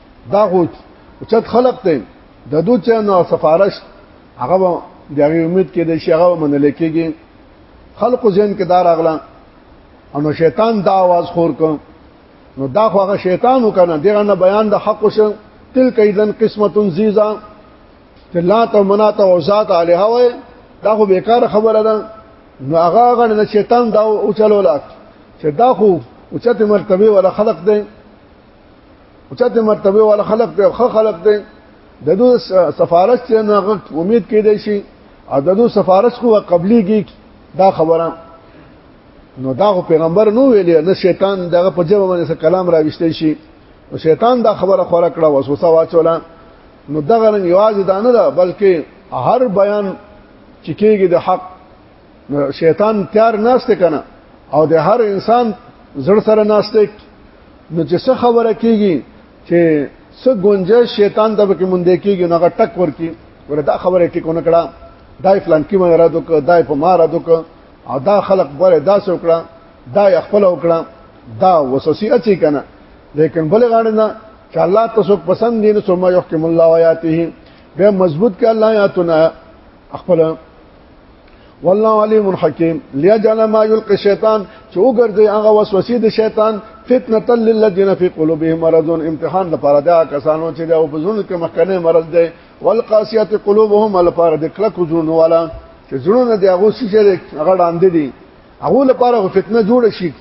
دا خو چت خلق دی د دوی چې نو سفارش هغه دغه امید کې د شغه منل کېږي خلق زین کې دار اغلا او نو شیطان دا आवाज خور کو نو دا خو هغه شیطان وکنه دغه نه بیان د حق شو تل کیدن قسمت زیزا چې لا ته منات او ذات علیه وای دا خو بیکار خبره ده نو هغه هغه نه شیطان دا او چلولا چې دا خو اوچته مرتبه ولا خلق دی او چاته مرتبه والا خلق دی خو خلق دی د دو سفارش چې نه غټ امید کېدای شي او د دو سفارش خو قبليږي دا خبره نو دا خو پیغمبر نو ویلې نه شیطان دغه په جواب باندې کلام راوښته شي او شیطان دا خبره خوره کړه وسوسه واچولا نو دغه رنګ یواز دانه ده بلکې هر بیان چې کېږي د حق نو شیطان تیار ناشته کنه او د هر انسان زړه سره ناشته نو چې څه خبره کیږي چې څه گنجه شیطان د بکې مونږ کېږي نو هغه ټک ورکی ور دا خبره ټیکونه کړه دا فلان کې مې را دوک دا په ما را دوک او دا خلق بره دا څه وکړه دا خپل وکړه دا وسوسه اچي کنه لیکن بل غاړه نه چې الله تاسو پسند دین ثم يحكم الله آیاته به مضبوط ک الله آیاتنا خپل والله علیم حکیم لیجعل ما یلقی شیطان چې وګرځي هغه وسوسې د شیطان فتنه للذین فی قلوبهم مرض امتحان لپاره دا کسانو چې دا په زړه کې مخکنه مرض دی والقاسیات قلوبهم لپاره د کلک زړونو والا چې زړونه دی هغه څه چې هغه ډاندې دي هغه لپاره فتنه جوړ شي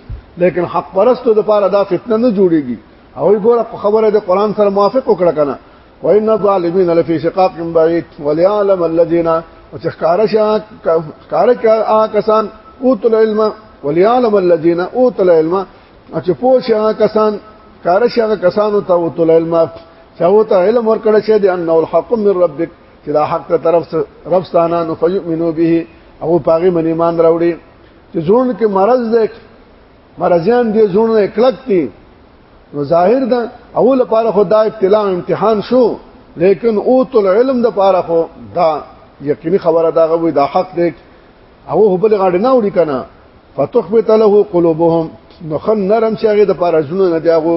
لیکن حق پرستو لپاره دا فتنه نه جوړيږي او ګوره خبره د قران سره موافق وکړه کنه وان الظالمین لفی شقاق بعید وليعلم الذين وتخکارشا کارکا کسان اوتل علم وليعلم الذين اوتل علم چې پوښه کسان کارشا کسانو ته اوتل علم چاو ته علم ورکړ شه دی انه الحق من ربک چې دا حق ته طرف رب ستانه نو فیؤمنو به او پاغي من ایمان راوړي چې زون کې مرض ده مرزيان دې زونه کلک دي نو ظاهر ده اول لپاره خو دا ابتلا امتحان شو لیکن اوت العلم د لپاره خو دا یقیني خبره دا غوي دا حق دی او هو بل غاډ نه وړي کنه فتخبت له قلوبهم نو خن نرم چې هغه د لپاره زونه نه دیغو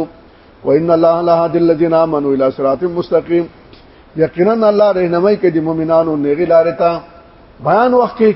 وان الله لا هد الذين امنوا الى صراط مستقيم یقینا الله رحمای کوي د مؤمنانو نیغي لارې ته بیان وخت کې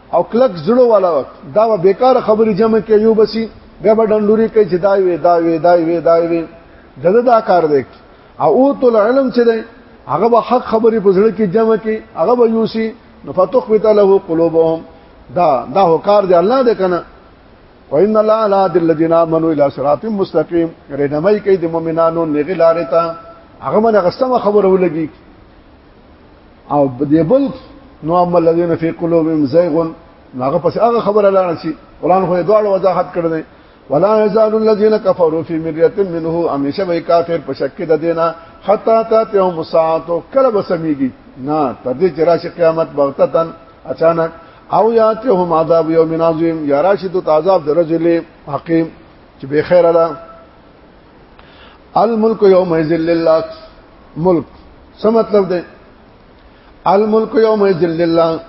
او کلک زړه والا وخت دا و بیکار خبرې جمع کې یو بسی بیا به ډنډوري کوي چې دا وی دا وی دا وی دا وی دغه دا کار دی او او تل علم چې دی هغه به حق خبرې په زړه کې جمع کې هغه به یوسی نو فتوخ بت له قلوبهم دا دا هکار دی الله دې کنه وان الله لا دل الذين امنوا الى صراط مستقيم رنمای کوي د مؤمنانو لغلارتا هغه من غسمه خبره ولګي او دې بل نو اما الذين في قلوبهم زيغ هغه پس هغه خبره لاړه شي قران خو دواړو وضاحت کړی دی ولا يزال الذين كفروا في مريه منه همیشه به کافر په شک د دینه حتا تاتهم ساعت کله بسمیږي نه تر دې چې راشي قیامت بغتتن اچانک او یاتهم عذاب یوم عظیم یا راشد عذاب درجل حقیم چې به خیر ده الملک یوم ذل لله ملک څه مطلب دی الملک یوم یذل لله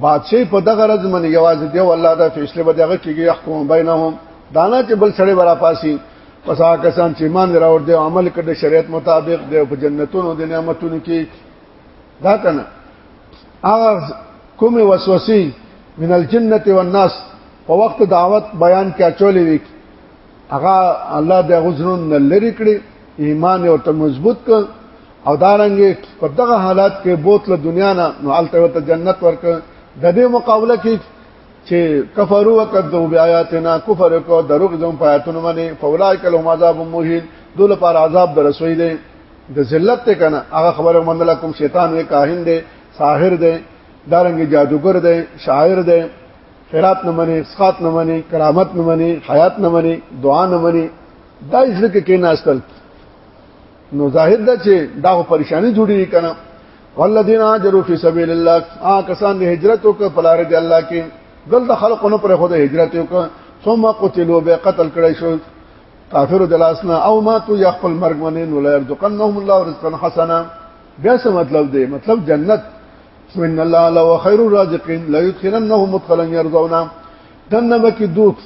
بادشاہ په دغه رز من یواز دی والله دا فیصله به دغه کیږي يحكم بینهم دانا چې بل سړی ورا پاسي پس هغه کسان چې ایمان راوړ دی عمل کړي شریعت مطابق دی په جنتونو د نعمتونو کې دا کنه هغه کومه وسوسه من الجنه والناس په وخت دعوت بیان کې اچولې وي هغه الله د غزرون نه لری کړی ایمان او ته مضبوط ک او دارنګ په دغه حالات کې بوتله دنیا نه نو الته ورته جنت ورک د دې مقابله کې چې کفرو وکذو بیااتنا کفر کو دروغ زم پیاتونه باندې فولای کلو عذاب موهین دول پر عذاب در رسوي دي د ذلت ته کنه هغه خبره منله کوم شیطان وی کاهن دی ساحر دی دارنګ جادوګر دی شاعر دی خیرات نه مني اسقات نه مني کرامت نه مني حیات نه مني دعا نه مني دا ځکه کې نه استل نو ظاهر ده چې دا پریشانی جوړیږي کنه والذین هاجروا فی سبیل الله آ کسان د هجرت وکړه په لار د الله کې دلته خلقونه پر خود هجرت وکړه ثم قتلوا به قتل کړی شو کافر دلاسنا او ما تو یخل مرګ منن ولا يرزقنهم الله رزقا حسنا بیا څه مطلب دی مطلب جنت ان الله له خير الرازقين لا يدخلنهم مدخلا يرضونه دنه بکی دوت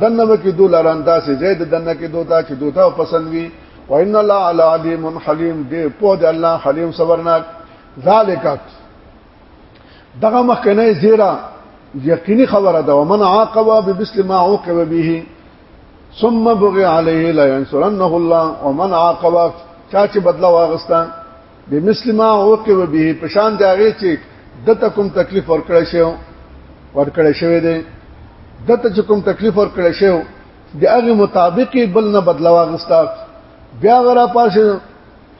دنه بکی دول اران داسې زید دنه کې دوتا چې دوتا پسند وي وان الله على عليم حليم دې په دې الله حليم صبرناک ذالکات دغه مخکنه زیرا یقیني خبره ده ومن عاقب بمثل ما عوقب به ثم بغي عليه لا ينصرنه الله ومن عاقب چا چې بدلا واغستا بمسلمه او کې و به پشان دی هغه چې دته کوم تکلیف ورکړ شي ورکړ شوی دی دته چې کوم تکلیف ورکړ شي دی هغه مطابق بل نه بدلا واغستا بیا غرا پاسه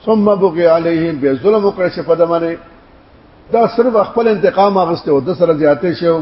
ثم بغي عليه به ظلم وکړ شي په دمنه دا صرف خپل انتقام اغسته او د سره زیاتې شو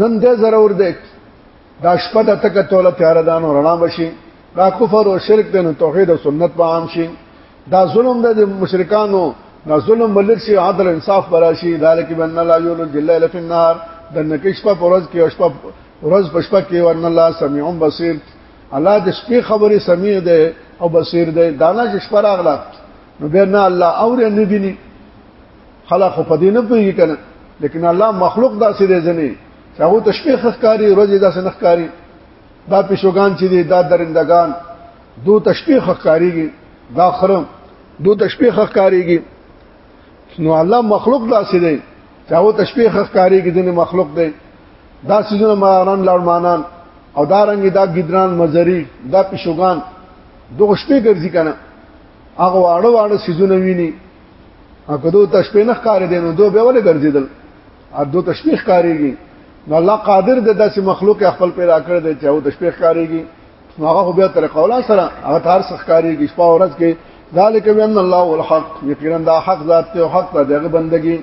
نن دې ضرور دې دا شپه د تک توله تیار دانو رڼا بشي دا کفر او شرک دنو توحید او سنت په عام شي دا ظلم د مشرکانو دا ظلم بلل شي عدل انصاف برا شي ذالک بان الله یول جلال فی النار د نکش په پروز کې او شپه ورځ پښپا کې ورن الله سميع بصير الله د شپې خبرې سميع ده او بصير ده دانا چې شپه راغله نو بیا نه الله اور نه بیني خلق په دې نه پوهیږي کنه لیکن الله مخلوق داسې دی ځنی چې هغه تشبیه خکاری ورځ داسې نه خکاری دا پیشوګان چې دي دا درندگان دو تشبیه خکاریږي دا خرم دو تشبیه خکاریږي نو الله مخلوق داسې دی چې هغه تشبیه خکاریږي ځنی مخلوق دی دا سيزونه ماران لړمانان او دا رنګ دا ګدران مزری دا پیشوګان دغه شپې ګرځي کنه هغه واړه واړه سيزونه ویني هغه دوه تشبيه نه ښکارې دي نو دوه به ولې ګرځیدل ا دوه تشبيه ښکارېږي نو الله قادر د داسې مخلوق خپل پیدا کړ دی چې او تشبيه ښکارېږي نو هغه خو بیا تر قولا سره هغه تار ښکارېږي شپه ورځ کې ذالک بان الله الحق یقینا دا حق ذات ته حق ته دغه بندگی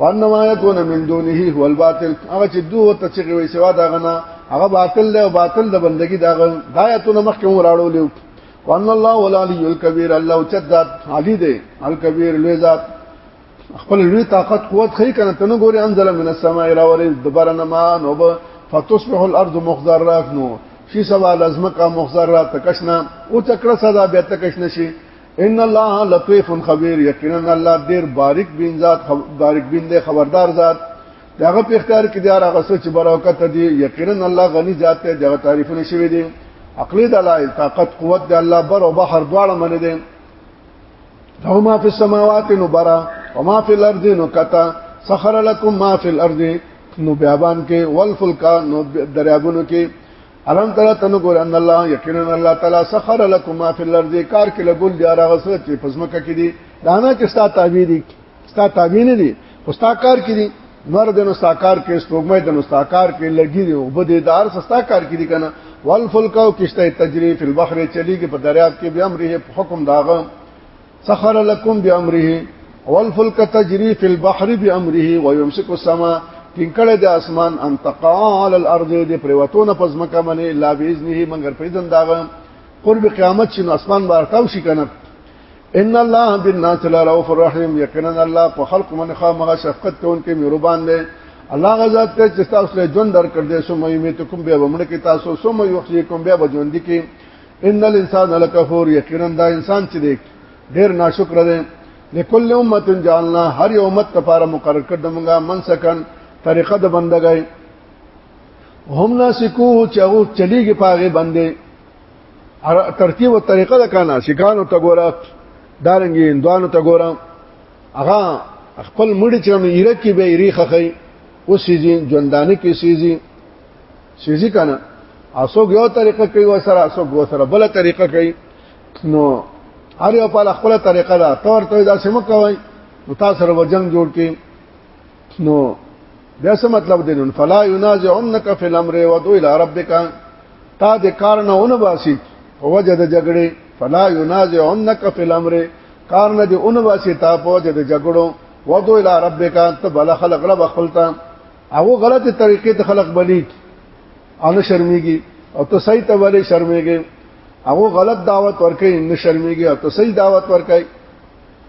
وانما یکون من دونه هو الباطل هغه چې دوه ته چې وي سوا دا غنا هغه باطل دی او باطل د بندگی دا غایتونه مخکې مراړو لیو وان الله ولعلی الکبیر الله چت ذات علی دی الکبیر لوی ذات خپل لوی طاقت قوت خې کنه تنه ګوري انزل من السماء را ورې دبر نه ما نو به فتصبح الارض مخضرات نو شي سبا لازمکا مخضرات تکشنا او تکړه صدا به تکشنا شي ان الله لطیف خبیر یقینا الله ډیر باریک بین ذات باریک بین دی خبردار ذات داغه په اختیار کې دی هغه څه چې برکت دی یقینا الله غني ذات دی دغه تعریفونه شوی دی عقلي دلایل طاقت قوت دی الله بر او بحر دواړه منی دی له ما فی السماوات نو برا او ما فی الارض نو کتا سخر لكم ما فی الارض نو بیابان کې والفلک نو دریابونو کې الم تعالی تنو ګور ان الله یقینا الله تعالی سخر لكم ما فی الارض کار کې لګول دی هغه څه چې پزمکه کې دی دانا چې ستا تعبیر ستا تابع نه دي خو ستا کار کې دي نور د نو ساکار کې سپوږمۍ د نو ساکار کې لګي دی او بده دار سستا کار کې دي کنه والفلک او کشته تجری فی البحر چلیږي په دریاب کې بیا امره په حکم داغه سخر لكم بامره والفلک تجری فی البحر بامره ويمسك السماء تنکړه د اسمان ان تقال الارض د پریوتونه پس مکه منه لا باذنه منګر پیدن داغه قرب قیامت شنو اسمان بار تاو شي کنه ان الله بالناس لرؤوف الرحیم یقینا الله په خلق من خامغه شفقت کوونکې مهربان دی الله غزاد ته چې تاسو له ژوند درکړ دې سو مې ته کوم به ومړ کې تاسو سو مې یو کوم به ژوند کې ان الانسان لکفور یقینا دا انسان چې دی ډیر ناشکر دی لكل امه جعلنا هر یو امت لپاره مقرر کړ دمغه منسکن طریقه د بندګۍ هم ناسکو چې هغه چلیږي پاغه باندې ترتیب او طریقه د کانا شکانو ته ګوره دارنګ اندوانو ته ګوره هغه خپل مړي چې نو ایره کې به ایری خخی او سیزي ژوندانه کې سیزي سیزي کنه اسو یو طریقه کوي و سره اسو غو سره بل طریقه کوي نو هر یو په خپل طریقه دا تور ته دا سم کوي نو تاسو سره وجنګ جوړ کې نو بیا څه مطلب دی نن فلا ينازعنك في الامر ودو الى ربك تا د کار نه اون باسي وجه د جګړې فلا ينازعنك في الامر کار نه دی اون باسي تا په وجه د جګړو ودو الى ربك ته بل خلق رب خپلتا او غلط طریقې ته خلق بلی او نه شرمېږي او ته صحیح ته ولې شرمېږي او غلط دعوت ورکې نه شرمېږي او ته صحیح دعوت ورکې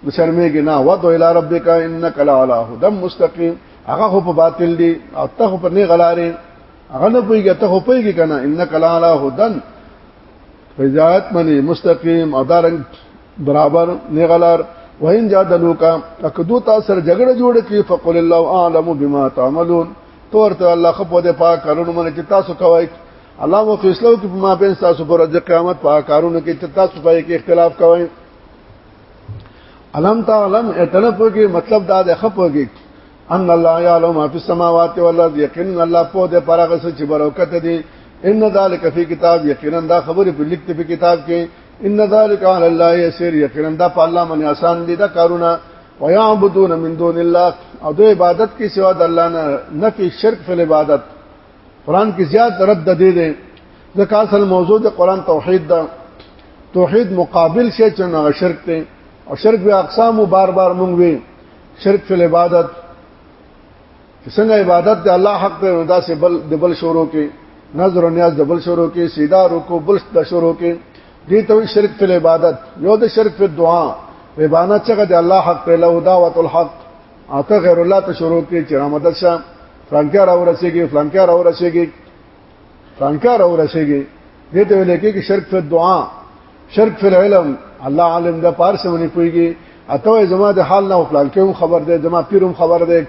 نو شرمېږي نه ودو الی ربک انک لعلی هدى مستقیم هغه خو په باطل دی او ته خو په نه غلارې هغه نه پويږي ته خو پويږي کنه انک لعلی هدى فزات منی مستقیم او دارنګ برابر نه غلار وین جادلوکا اکدو تا سر جګړه جوړ کی فقل الله اعلم بما تعملون تورته الله خپو دې پاک کارونه من چې تاسو کوی الله مو فیصلو کې په ما بین تاسو پر د قیامت په کارونو کې چې تاسو په کې اختلاف کوئ علم تعلم اتنه پوګي مطلب دا ده خپوګي ان الله يعلم ما في السماوات والارض يقين الله په دې پرغه څه چې برکت دي ان ذلك في کتاب یقینا دا خبره په لیکته په کتاب کې ان ذلك على الله يسير یقینا دا په الله باندې آسان دي دا کارونه ويعبدون من دون الله او د عبادت کې سوا د الله نه نفي شرک فی العبادت قران کې زیات رد ده دی دی ځکه اصل موضوع د قران توحید ده توحید مقابل شي چې نه شرک ته او شرک به اقسام بار بار مونږ وي شرک فی العبادت څنګه عبادت د الله حق ته دا سه بل د بل شورو کې نظر او نیاز د بل شورو کې سیدا رکو بل د شورو کې دې ته شرک فی العبادت یو د شرک فی الدعاء ربانه چې د الله حق ته له دعوت الحق اته غیر الله ته شروع کړي چې رامدد شه فرانکار او رسېږي فرانکار او رسېږي فرانکار او رسېږي دې ته ویل کېږي شرک فی دعا شرک فی العلم الله عالم د پارس باندې پويږي اته زما د حال نه فلان کوم خبر ده زما پیروم خبر ده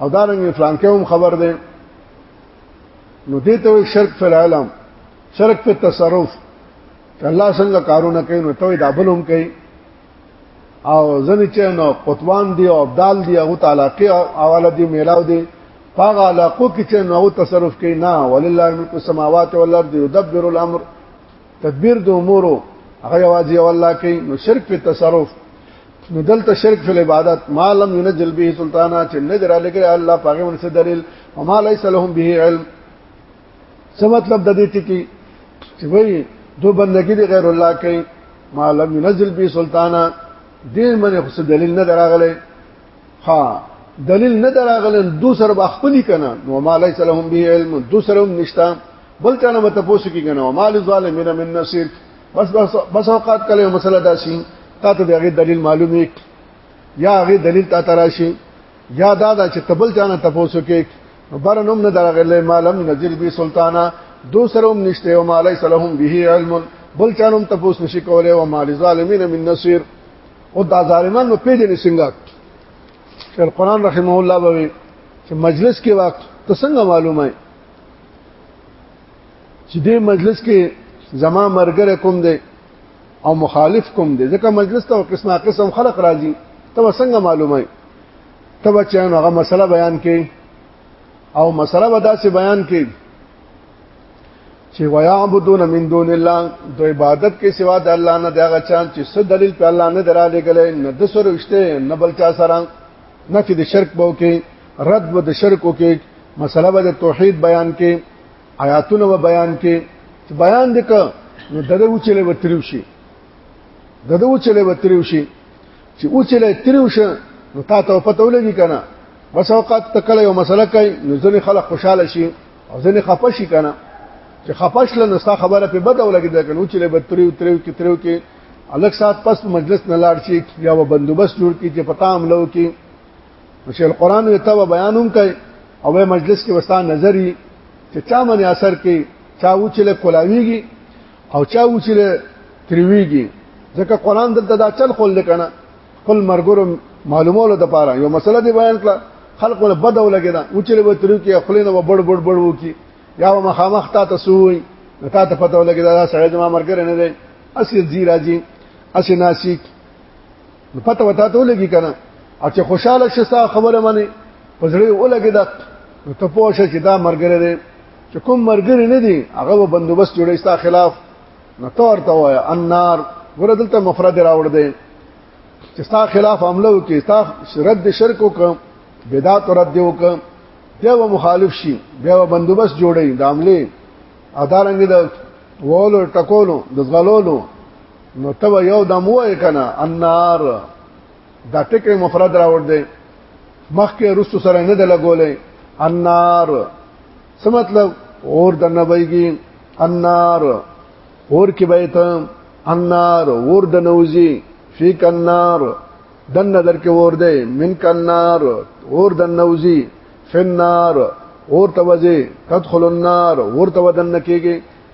او دا رنګ فلان کوم خبر ده نو دې ته شرک فی العلم شرک په تصرف الله څنګه کارونه کوي نو ته دا بلوم کوي او ځنې چې نو قطبان دی او ابدال دی هغه تعالی کې اواله دی میلاو دی هغه علاقو کې چې نو تصرف کوي نه ولله ملک السماوات والارض يدبر الامر تدبیر د امور هغه واځي والله کې نو شرک په تصرف نو دلته شرک فی العبادت ما لم ينزل به سلطانا چې نظر علی الله پاګه ونس دلیل وما ليس لهم به علم څه مطلب د دې ټکی چې وایي دو بندګی دی غیر الله کوي ما لم ينزل به سلطانا دې منه خو دلیل نه دراغله ها دلیل نه دراغله دو سر بخپلی کنه نو ما ليس لهم به علم دو سرهم نشتا بل چانه مت پوسو کی کنه ما لظالمین من نصير بس بس بس اوقات کله مسله داسي تا ته دغه دلیل معلومه یا هغه دلیل تا تراشي یا دا دا چې تبل چانه تپوسو کې برنم نه درغله مالم نذیر بی سلطانا دو سرهم نشته او مالای سلهم به علم بل چانم تاسو نشي کولای او مال ظالمین من نصير او دا ظالمان نو پیژنې څنګه چې القرآن رحمه الله بوي چې مجلس کې وخت ته څنګه معلومه چې دې مجلس کې زما مرګره کوم دی او مخالف کوم دی ځکه مجلس ته قسمه قسم خلق راځي ته څنګه معلومه ته بچیانو هغه مسله بیان کړي او مسله به داسې بیان کړي چې ويعبدون من دون الله د عبادت کې سوا د الله نه دغه چان چې څه دلیل په الله نه درا لګلې نه د سره وشته نه بل چا سره نه چې د شرک بو کې رد و د شرک کې مسله به د توحید بیان کې آیاتونه و بیان کې چې بیان دک نو دغه وچلې وتریو شي دغه وچلې وتریو شي چې اوس له تریو شه نو تا ته پته ولګي کنه بس اوقات تکله یو مسله کوي نو ځنې خلک خوشاله شي او ځنې خپه شي کنه چې خپش له نستا خبره په بده ولګي دا کنه چې له بتریو تریو کې تریو کې الګ سات پس مجلس نه لاړ شي یا و بندوبست جوړ کی چې پتا هم لو کې مشه القرآن یو ته بیانوم کوي او مجلس کې وستا نظری چې چا باندې اثر کې چا و چې له کولاویږي او چا و چې تریویږي ځکه قران دلته دا چل خل کنه خپل مرګرو معلومولو د پاره یو مسله دی بیان کړه خلکو له بده ولګی دا و چې به تریو کې خپلینه وبړ بړ بړ وکی یا مخامخ تا ته سوی تا ته پته ولګی دا سړی زما مرګر نه دی اسی زی راځي اسی ناسیک نو پته وتا ته ولګی کنه او چې خوشاله شې ستا خبره منی پزړې ولګی دا ته پوه شې چې دا مرګره دی چې کوم مرګري نه دي هغه به بندوبست جوړي ستا خلاف نو تور ته وای النار ګوره دلته مفرد راوړ دی چې ستا خلاف عمله وکي ستا رد شرک وک بدعت رد وک بیا و مخالف شي بیا و بندوبست جوړي د عمله ادارنګ د وولو ټکولو د زغلولو نو ته یو دم وای کنه النار دا ټکی مفرد راوړ دی مخکې رستو سره نه د لګولې النار څه مطلب اور د نبیږي النار اور کې به ته النار اور د نوځي فیک النار دن نظر کې اور دی من کنار اور د نوځي فنار اور توځي تدخل النار اور تو دن کېږي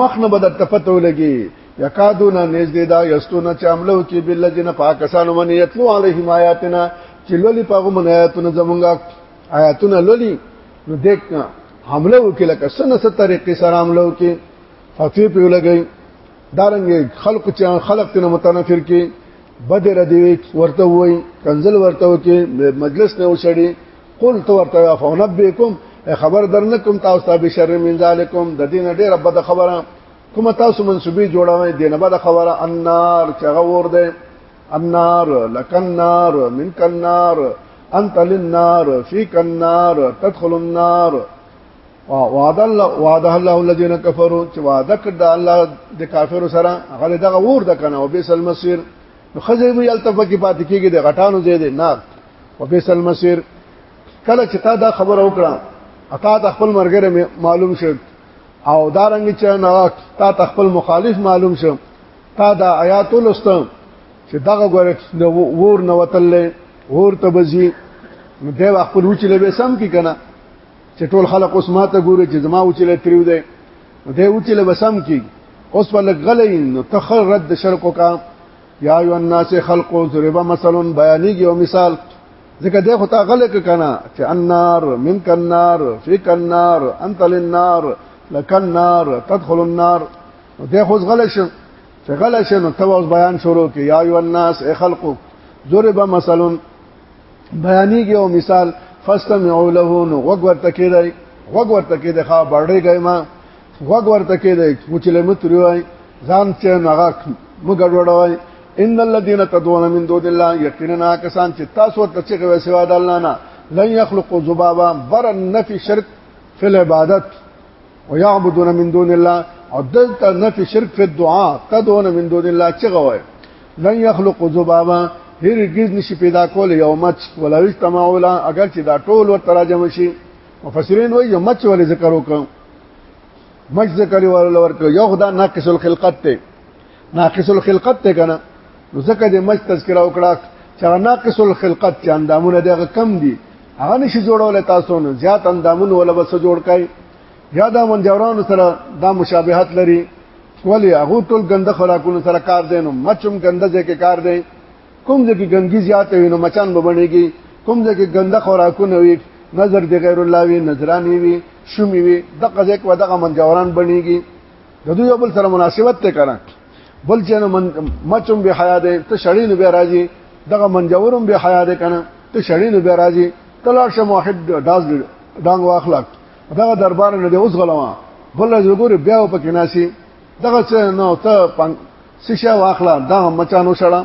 مخ نه بدر ته پته ولګي یکادونا نږدې دا یستونه چې عملو کې بل جن پاکستانو باندې یتلو علیهم آیاتنا چې لولي پاغو من آیاتونه زمونږه آیاتونه لولي نو دیک حمله وکړه لکه سنه ست طریقې سره حمله وکړي فتوی په لګي دارنګ خلق چې خلق ته متنفر کې بدر دی ورته وای کنزل ورته وکي مجلس نه وشړي قل تو ورته فنبئکم خبر درنکم تاسو ته بشر من ذالکم د دین ډیره بد خبره کوم تاسو منسوبي جوړوي دینه بد خبره النار چغور ده النار لکنار من کنار انت للنار فی کنار تدخل النار وعد الله وعد الله الذين كفروا چې وعده کړ د الله د کافر سره هغه دغه ور د کنه او بیسل مسیر نو خزه وی التفقه پاتې کیږي د غټانو زیاده نه وبئس المصير کله چې تا دا خبر وکړه اتا د خپل مرګره معلوم شو او دا رنګ چې نه تا د خپل مخالف معلوم شو تا دا آیات ولستم چې دغه ګورک ور نه وتلې ور ته بزي نو دی خپل وچلې به سم کی کنه چې ټول خلق اوس ماته ګوري چې زما وچلې تریو دی نو دی وچلې به سم کی اوس ولګ غلې نو تخر رد شرکو کا یا ایو الناس خلقو ضرب مثل بیانیږي او مثال ځکه د خو تا غلې کنا چې النار من کنار فی کنار انت للنار لکنار تدخل النار د خو غلې شم چې غلې شم ته اوس بیان شروع کې یا ایو الناس خلقو ضرب مثل بیانیږي او مثال فاستمعوا له نو وګور تکیدای وګور تکیدای ښا بړې ګای ما وګ ورته کې دی مچله متر وای ځان چې نغا مګړ وړوي ان الذين تدعون من دون الله يقينا کسان چې تاسو ته چې غوې سوا د الله نه لن يخلقوا ذبابا بر نفي شرک فی العبادت ويعبدون من دون الله او دلته نفي شرک فی الدعاء تدعون من دون الله چې غوې لن يخلقوا ذبابا هرگز نشي پیدا کول یو مچ ولا اجتماع ولا اگر چې دا ټول ورته راجم شي مفسرین وایي مچ ولې ذکر وکړو مج ذکر ورول ورکو یو خدا ناقص الخلقت ته ناقص الخلقت ته کنه نو ځکه د مج تذکرہ وکړه چې ناقص الخلقت چې اندامونه دغه کم دي هغه نشي جوړول تاسو نه زیات اندامونه ولا بس جوړ کای یا دا منجورانو سره دا مشابهت لري ولی هغه ټول ګنده خوراکونو سره کار دي نو مچم ګنده ځکه کار دي کوم ځکه ګندګي زیات وي نو مچان به بڼيږي کوم ځکه ګنده خوراکونه وي نظر دی غیر الله وي نظرانی وي شومي وي دغه ځکه ودغه منجوران بڼيږي د دوی بل سره مناسبت ته کړه بل چې نو مچوم به حیا ده ته شړې نو به راځي دغه منجورم به حیا ده کنه ته شړې نو به راځي تلار شه موحد داس ډنګ واخلک دغه دربار نه دی اوس غلوا بل زګور بیا په کې ناسي دغه څه نو ته سشه واخلا دا مچانو شړه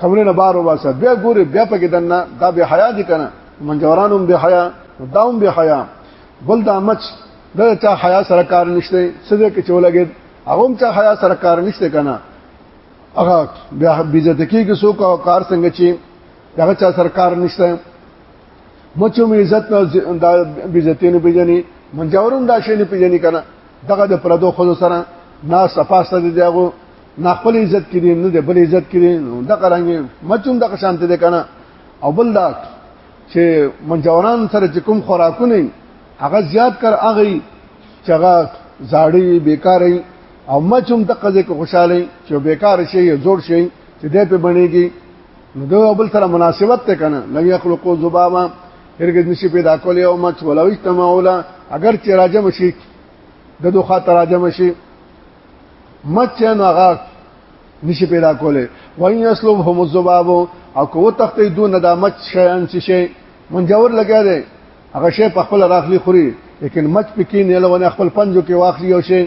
کمرې نه بار وباسه بیا ګوري بیا پکې دنه دا به حیا دي کنه منجورانم به حیا داوم به حیا بل دا مچ دا چا حیا سره کار نشته سده کې چولګي هغه چا حیا سره کار نشته کنه هغه بیا بیزت کېږي سو کار څنګه چی هغه چا سره کار نشته مچو می عزت نه دا بیزتی نه پیژني منجورم دا شی نه پیژني کنه دغه د پردو خود سره نه صفاسته دی دغه نه خپل عزت کړي نه د بل عزت کړي دا قرانګي مچوم دغه شانته دی کنه او بل دا چې منجوران سره چې کوم خوراکونه هغه زیات کر اغه چغه زاړی بیکاری او مچوم دغه ځکه خوشاله چې بیکار شي زور شي چې دې په بنيږي نو دوی بل سره مناسبت ته کنه لم يخلقوا ذبابا هرګز نشي پیدا کول یو مچ ولو اجتماعولا اگر چې راجم شي د دوه خاطر راجم شي مچ نه هغه نشي پیدا کوله وای اسلوب هم الذباب او کو تختې دون د مچ شان چې شي منجور لګیا دی هغه شی په خپل راخلی خوري لیکن مچ پکې نه لونه خپل پنجو کې واخلي او شي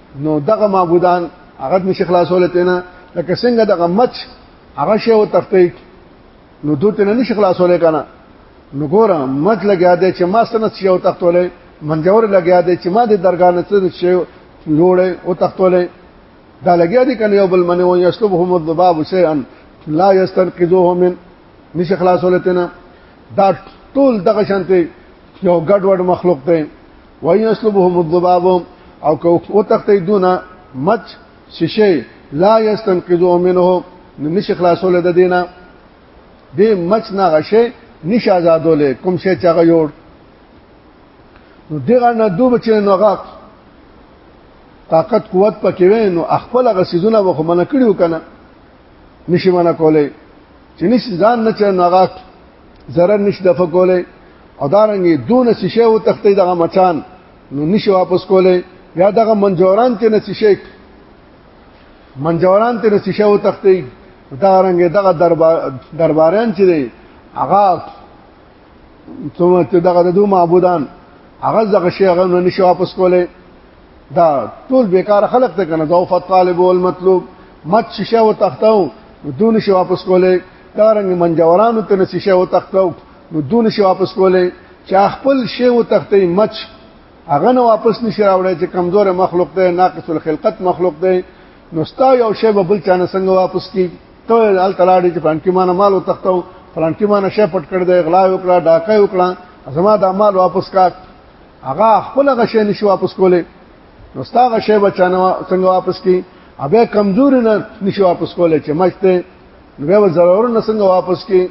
نو دغه معبودان هغه نشي خلاصول ته نه لکه څنګه دغه مچ هغه شی او تخته نو دوی ته نشي خلاصول کنه نو ګوره مچ لګیا دی چې ما سره شی او تختولې منجور لګیا دی چې ما د درګان سره شی جوړې او تختولې دا لګیا دي کنه یو بل منه او یسلبهم الذباب شیئا لا یستنقذوه من نشه خلاصولتنه دا ټول دغه شانته یو ګډ وډ مخلوق دی وان يسلبهم الذباب او کو او تختې دونه مچ شیشه لا يستنقذوا منه نشي خلاصول د دینه د مچ نه غشه نش آزادولې کوم شي چې هغه یوړ نو دغه نه دوه بچی نو هغه طاقت قوت پکې وې نو خپل غسیزونه وخمنه کړیو کنه نشي منع کولای چې نشي ځان نه چر ناغه zarar نشي دفع کولای او دا رنګي دون شیشه او تختې دغه مچان نو نشي واپس کولای یا دغه منجوران ته نشي شیک منجوران ته نشي شو تختې دا رنګي دغه دربار درباران چې دی هغه څومره چې دغه د دوه معبودان هغه دغه شی هغه نه نشي واپس کولای دا ټول بیکار خلق ته کنه ضعف الطالب والمطلوب مت شیشه او تختاو دونه شي واپس کولای دا رنګ منجورانو ته نه شیشه او تختاو نو دونه شي واپس کولای چې خپل شی او تختې مچ هغه نه واپس نشي راوړی چې کمزور مخلوق دی ناقص الخلقت مخلوق دی نو ستا یو شی به بل چانه څنګه واپس کی ته ال تلاړی چې پلان کې مان مال وتختو پلان کې مان شی پټ کړ دی اغلا وکړه ډاکه وکړه زما د مال واپس کا هغه خپل غشې نشو واپس کولې نو ستا غشې بچانه څنګه واپس کی ابه کمزور نه نشو واپس کولې چې مشته نو به ضرور نه څنګه واپس کی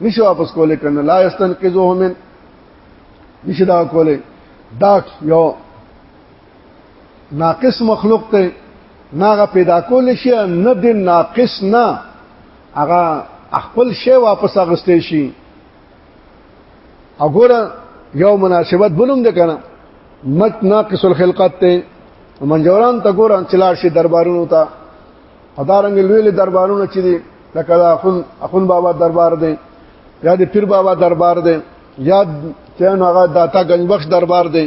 نشو واپس کولې کنه لا استنقذوه من نشدا کولې دا یو ناقص مخلوق ته ناغه پیدا کول شي نه د ناقص نه هغه خپل شی واپس اغستې شي وګوره یو مناسبت بلوم د کنه مت ناقص الخلقت ته منجوران ته ګور انچلار شي دربارونو ته ادارنګ لوی له دربارونو چې دي لکه دا اخون اخون بابا دربار دی یا د پیر بابا دربار دی یا چین هغه داتا گنج بخش دربار دی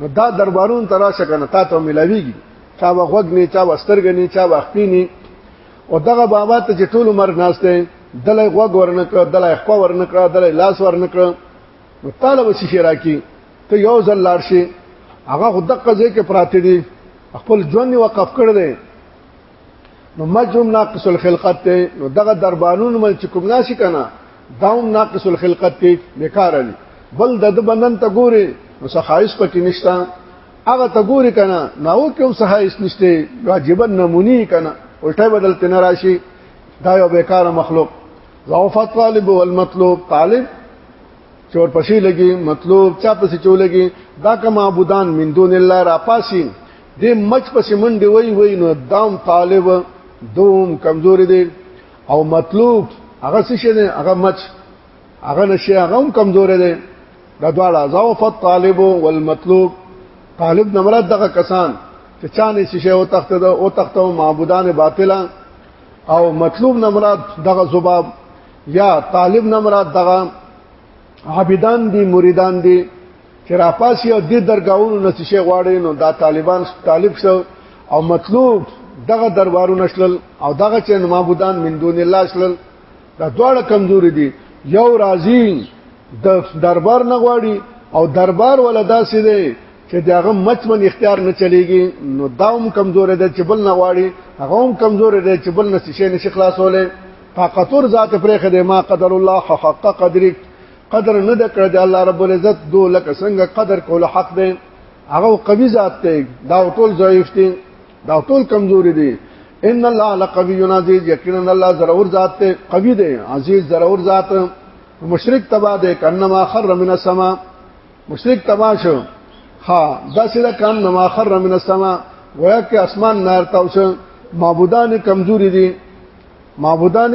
نو دا دربارون تراشه کنه تا ته ملاویږي چا وغوګ نه چا وسترګ نه چا وخپی نه او دغه بابا ته چې ټول عمر ناشته دلای غوګ ورنکړه دلای خو ورنکړه دلای لاس ورنکړه نو تعالی وسی شي راکی ته یو ځل لار شي هغه خود دقه ځای کې پراته دي خپل ژوند وقف کړ دی نو مجهم ناقص الخلقت ته نو دغه دربانون مل چې کوم ناشي کنه داوم ناقص الخلقت ته بیکار دي بل د بندن ته ګوري نو صحایس پکې نشتا هغه ته ګوري کنه نو کوم صحایس نشته واجب نمونی کنه الټه بدل تن راشي دا یو بیکار مخلوق ضعف طالب والمطلوب طالب چور پسې لګي مطلوب چا پسې چولګي دا کما عبودان من دون الله را پاسین دې مچ پسې منډې وای وای نو دام طالب دوم کمزوري دي او مطلوب هغه څه شي هغه مچ هغه نشي هغه هم کمزوري دي دا دواړه ضعف الطالب والمطلوب طالب نه مراد دغه کسان چې چانه څه شي او تخت او تخت او معبودان باطلا او مطلوب نه مراد دغه زباب یا طالب نه مراد دغه عابدان دي مریدان دي چې راپاسي او د درگاونو نه شي غواړي نو دا طالبان طالب شو او مطلوب دغه دربارو نشلل او دغه چې معبودان من دون الله شلل دا دواړه کمزوري دي یو راضی د دربار نه غواړي او دربار ولا داسې دی چې داغه مچمن اختیار نه چلیږي نو داوم کمزور دی چې بل نه غواړي هغه هم کمزور دی چې بل نه شي نه خلاصولې طاقتور ذات پرې خدای ما قدر الله حق قدرک قدر نه د کړ د الله رب العزت دو لکه څنګه قدر کول حق دی هغه قوي ذات دی دا ټول ضعیف دی دا ټول کمزوري دی ان الله لقوی عزیز یقینا الله ضرور ذات دی قوي دی عزیز ضرور ذات مشرک تبا دی کنما خر من السما مشرک تبا شو ها دا سره کنما خر من السما ویا کې اسمان نار تاوسه معبودان کمزوري دي معبودان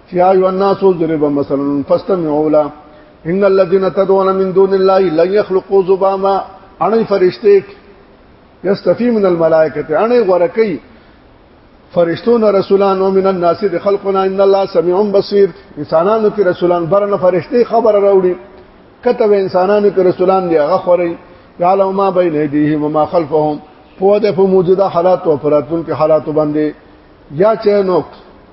چې ایو الناس ضرب مثلا فاستمعوا له ان الذين تدعون من دون الله لن يخلقوا ذبابا اړې فرشته یستفی من الملائکه اړې ورکی فرشتون رسولان او من الناس د خلقنا ان الله سميع بصير انسانانو کې رسولان برنه فرشتي خبر راوړي کته انسانانو کې رسولان دی هغه خوري یعلم ما بین ایدیهم وما خلفهم په دې په موجوده حالات او پراتون کې حالات باندې یا چینوک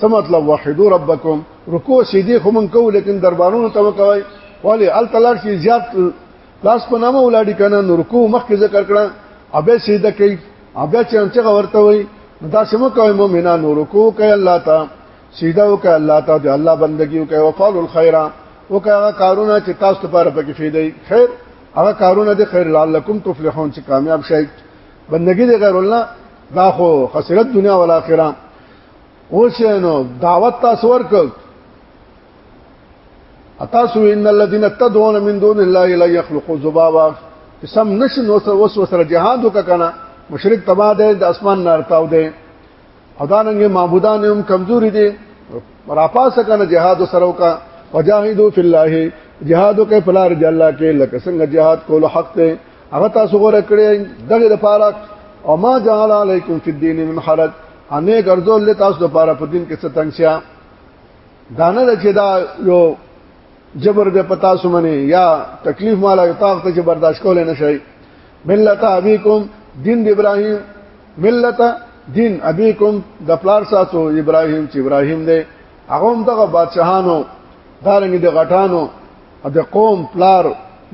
څه مطلب وحدو ربکم رکوع سیدی خو من کو لیکن دربارونو ته وکوي ولی ال تلار شي زیات لاس په نامه ولاړی کنه نو رکوع مخکې ذکر کړه ابه سیده کوي ابه چې انچغه ورته وي دا سمو کوي مؤمنان رکوع کوي الله تا سیده وکړه الله تا دی الله بندگی وکړه وفعل الخير وکړه کارونه چې تاسو لپاره پکې فیدای خیر هغه کارونه د خیر لعلکم تفلحون چې کامیاب شئ بندگی د غیر الله دا خو خسرت دنیا او آخرت اوس نو دعوت تاسو ورک اتاسو ان الذين تدعون من دون الله لا يخلقوا ذبابا قسم نشن وسر وسر سره جهاد وکنا مشرک تبا ده د اسمان نار تاو ده او دا ننګ معبودان هم کمزوري دي راپاس کنه جهاد سره وکا وجاهدوا في الله جهاد وکي پلار دی الله کې لکه څنګه جهاد کول حق ته هغه تاسو غوړه کړی دغه لپاره او ما جعل علیکم فی الدین من حرج انې ګرځول له تاسو لپاره په دین کې څه تنگ شیا دانه د چې دا یو جبر به پتا سمنه یا تکلیف مالا یو طاقت چې برداشت کول نه شي ملت ابيکم دین د ابراهیم ملت دین ابيکم د پلار ساتو ابراهیم چې ابراهیم دی هغه هم دغه بادشاهانو دارنګ د غټانو د قوم پلار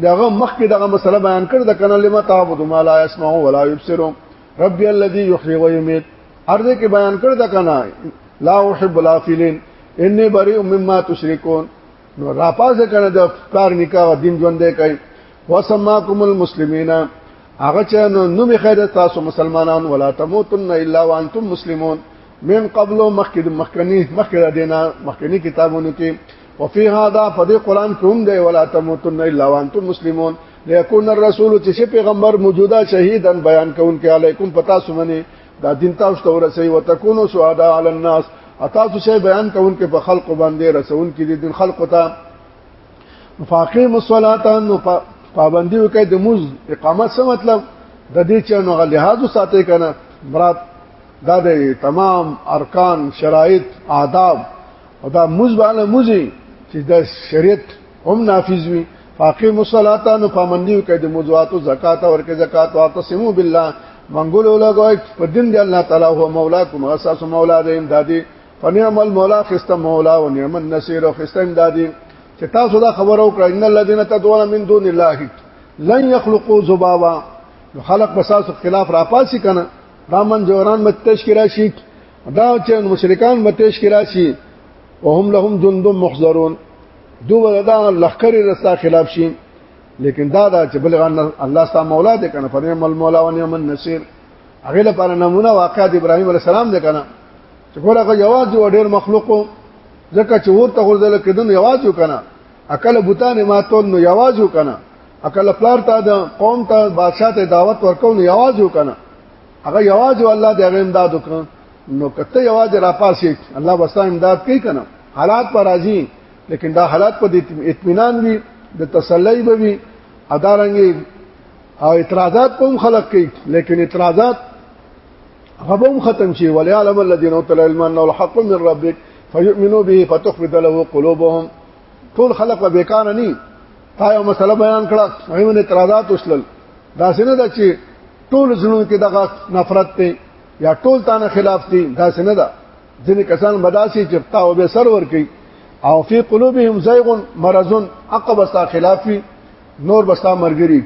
دغه مخکې دغه مسله بیان کړ د کنه لمه تعبد ما لا يسمعوا ولا يبصرون رب الذي يحيي ويميت ارزه کې بیان کړ دا کنه لا احب الافلين اني بريء مما تشركون نو را پاسه کنه د کار نکاح دین ژوند دی کوي وسماکم المسلمین هغه چې نو نوم خیر تاسو مسلمانان ولا تموتن الا وانتم مسلمون من قبل مخکې مخکنی مخکې دینا مخکنی کتابونو کې وفي هذا فدي قران کوم دی ولا تموتن الا وانتم مسلمون ليكون الرسول چې پیغمبر موجوده شهيدا بیان کوونکې علیکم پتا سمنه دا دین تاسو ته ورسي وتكونوا شهداء على الناس تاسو شی بیان کوونکې په خلق باندې رسون کې دي د خلق ته فاقیم الصلاه نو پابندي وکړي د موز اقامت څه مطلب د دې چې نو لحاظ ساتي کنه مراد دا د تمام ارکان شرایط آداب او دا موز باندې موزي چې د شریعت هم نافذ وي فاقیم الصلاۃ نو پابندی کوي د موضوعات او زکات او ورکه زکات او تسمو بالله منګول لګوي په دین دی الله تعالی هو مولا کوم اساس مولا دې امدادي فنعم المولا خست مولا او نعم النصير او خست امدادي چې تاسو دا خبرو کړئ ان الذين تدعون من دون الله لن يخلقوا ذبابا نو خلق بساس خلاف راپاسی کنه رامن جوران مت تشکرا شي دا چې مشرکان مت تشکرا شي وهم لهم جند محضرون دوه دا لخر رستا خلاف شي لیکن دا دا چې بلغه الله ستا مولا دې کنه فرمه مل مولا و نعم النصير هغه لپاره نمونه واقع د ابراهيم عليه السلام دې کنه چې ګورغه یواز یو ډېر مخلوقو ځکه چې ورته غردل کدن یواز یو کنه عقل بوتان ما تول نو یواز یو کنه عقل پلار ته د قوم ته بادشاہ ته دعوت ورکو نو یواز یو کنه هغه یواز الله دې هغه امداد وکړ نو کته یواز را پاسې الله واستا امداد کوي کنه حالات پر راځي لیکن دا حالات په اطمینان وي د تسلی به وي ادارنګي او اعتراضات په هم خلق کوي لیکن اعتراضات هغه هم ختم شي ولعلم الذين اوتل علم انه الحق من ربك فيؤمنوا به فتخبت له قلوبهم ټول خلق به بیکار نه تا یو مسله بیان کړه ایمن اعتراضات وشلل دا څنګه چې ټول زړونو کې دغه نفرت ته یا ټول تانه خلاف دي دا څنګه ده ځینې کسان بداسي چې تاو به سر ور کوي او فی قلوبهم زیغ مرض عقب استا خلافی نور بستا مرګری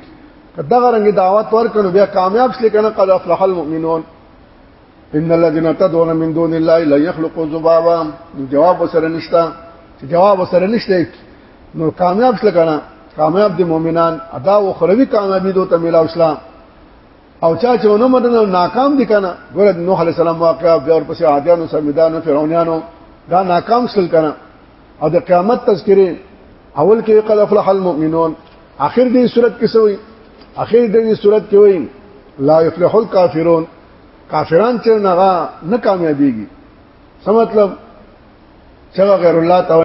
دغه رنګ دعوت ورکړو بیا کامیاب شل کنه قد افلح المؤمنون ان الذين تدعون من دون الله لا يخلقوا ذبابا جواب وسره نشتا جواب وسره نشته نو کامیاب شل کنه کامیاب دي مؤمنان ادا او خروي کامیابی دوی ته ملاو اسلام او چا چې ونه مدنه ناکام دي کنه ګوره نوح عليه السلام واقعا بیا ورپسې عادیانو سمیدانو فرعونانو دا ناکام شل کنه او د قیامت تذکره اول کې قد افلح المؤمنون اخر دې صورت کې سوې اخر دې صورت کې وایي لا يفلح الكافرون کافران چې نه نه کامیابیږي څه مطلب چې غیر الله تعالی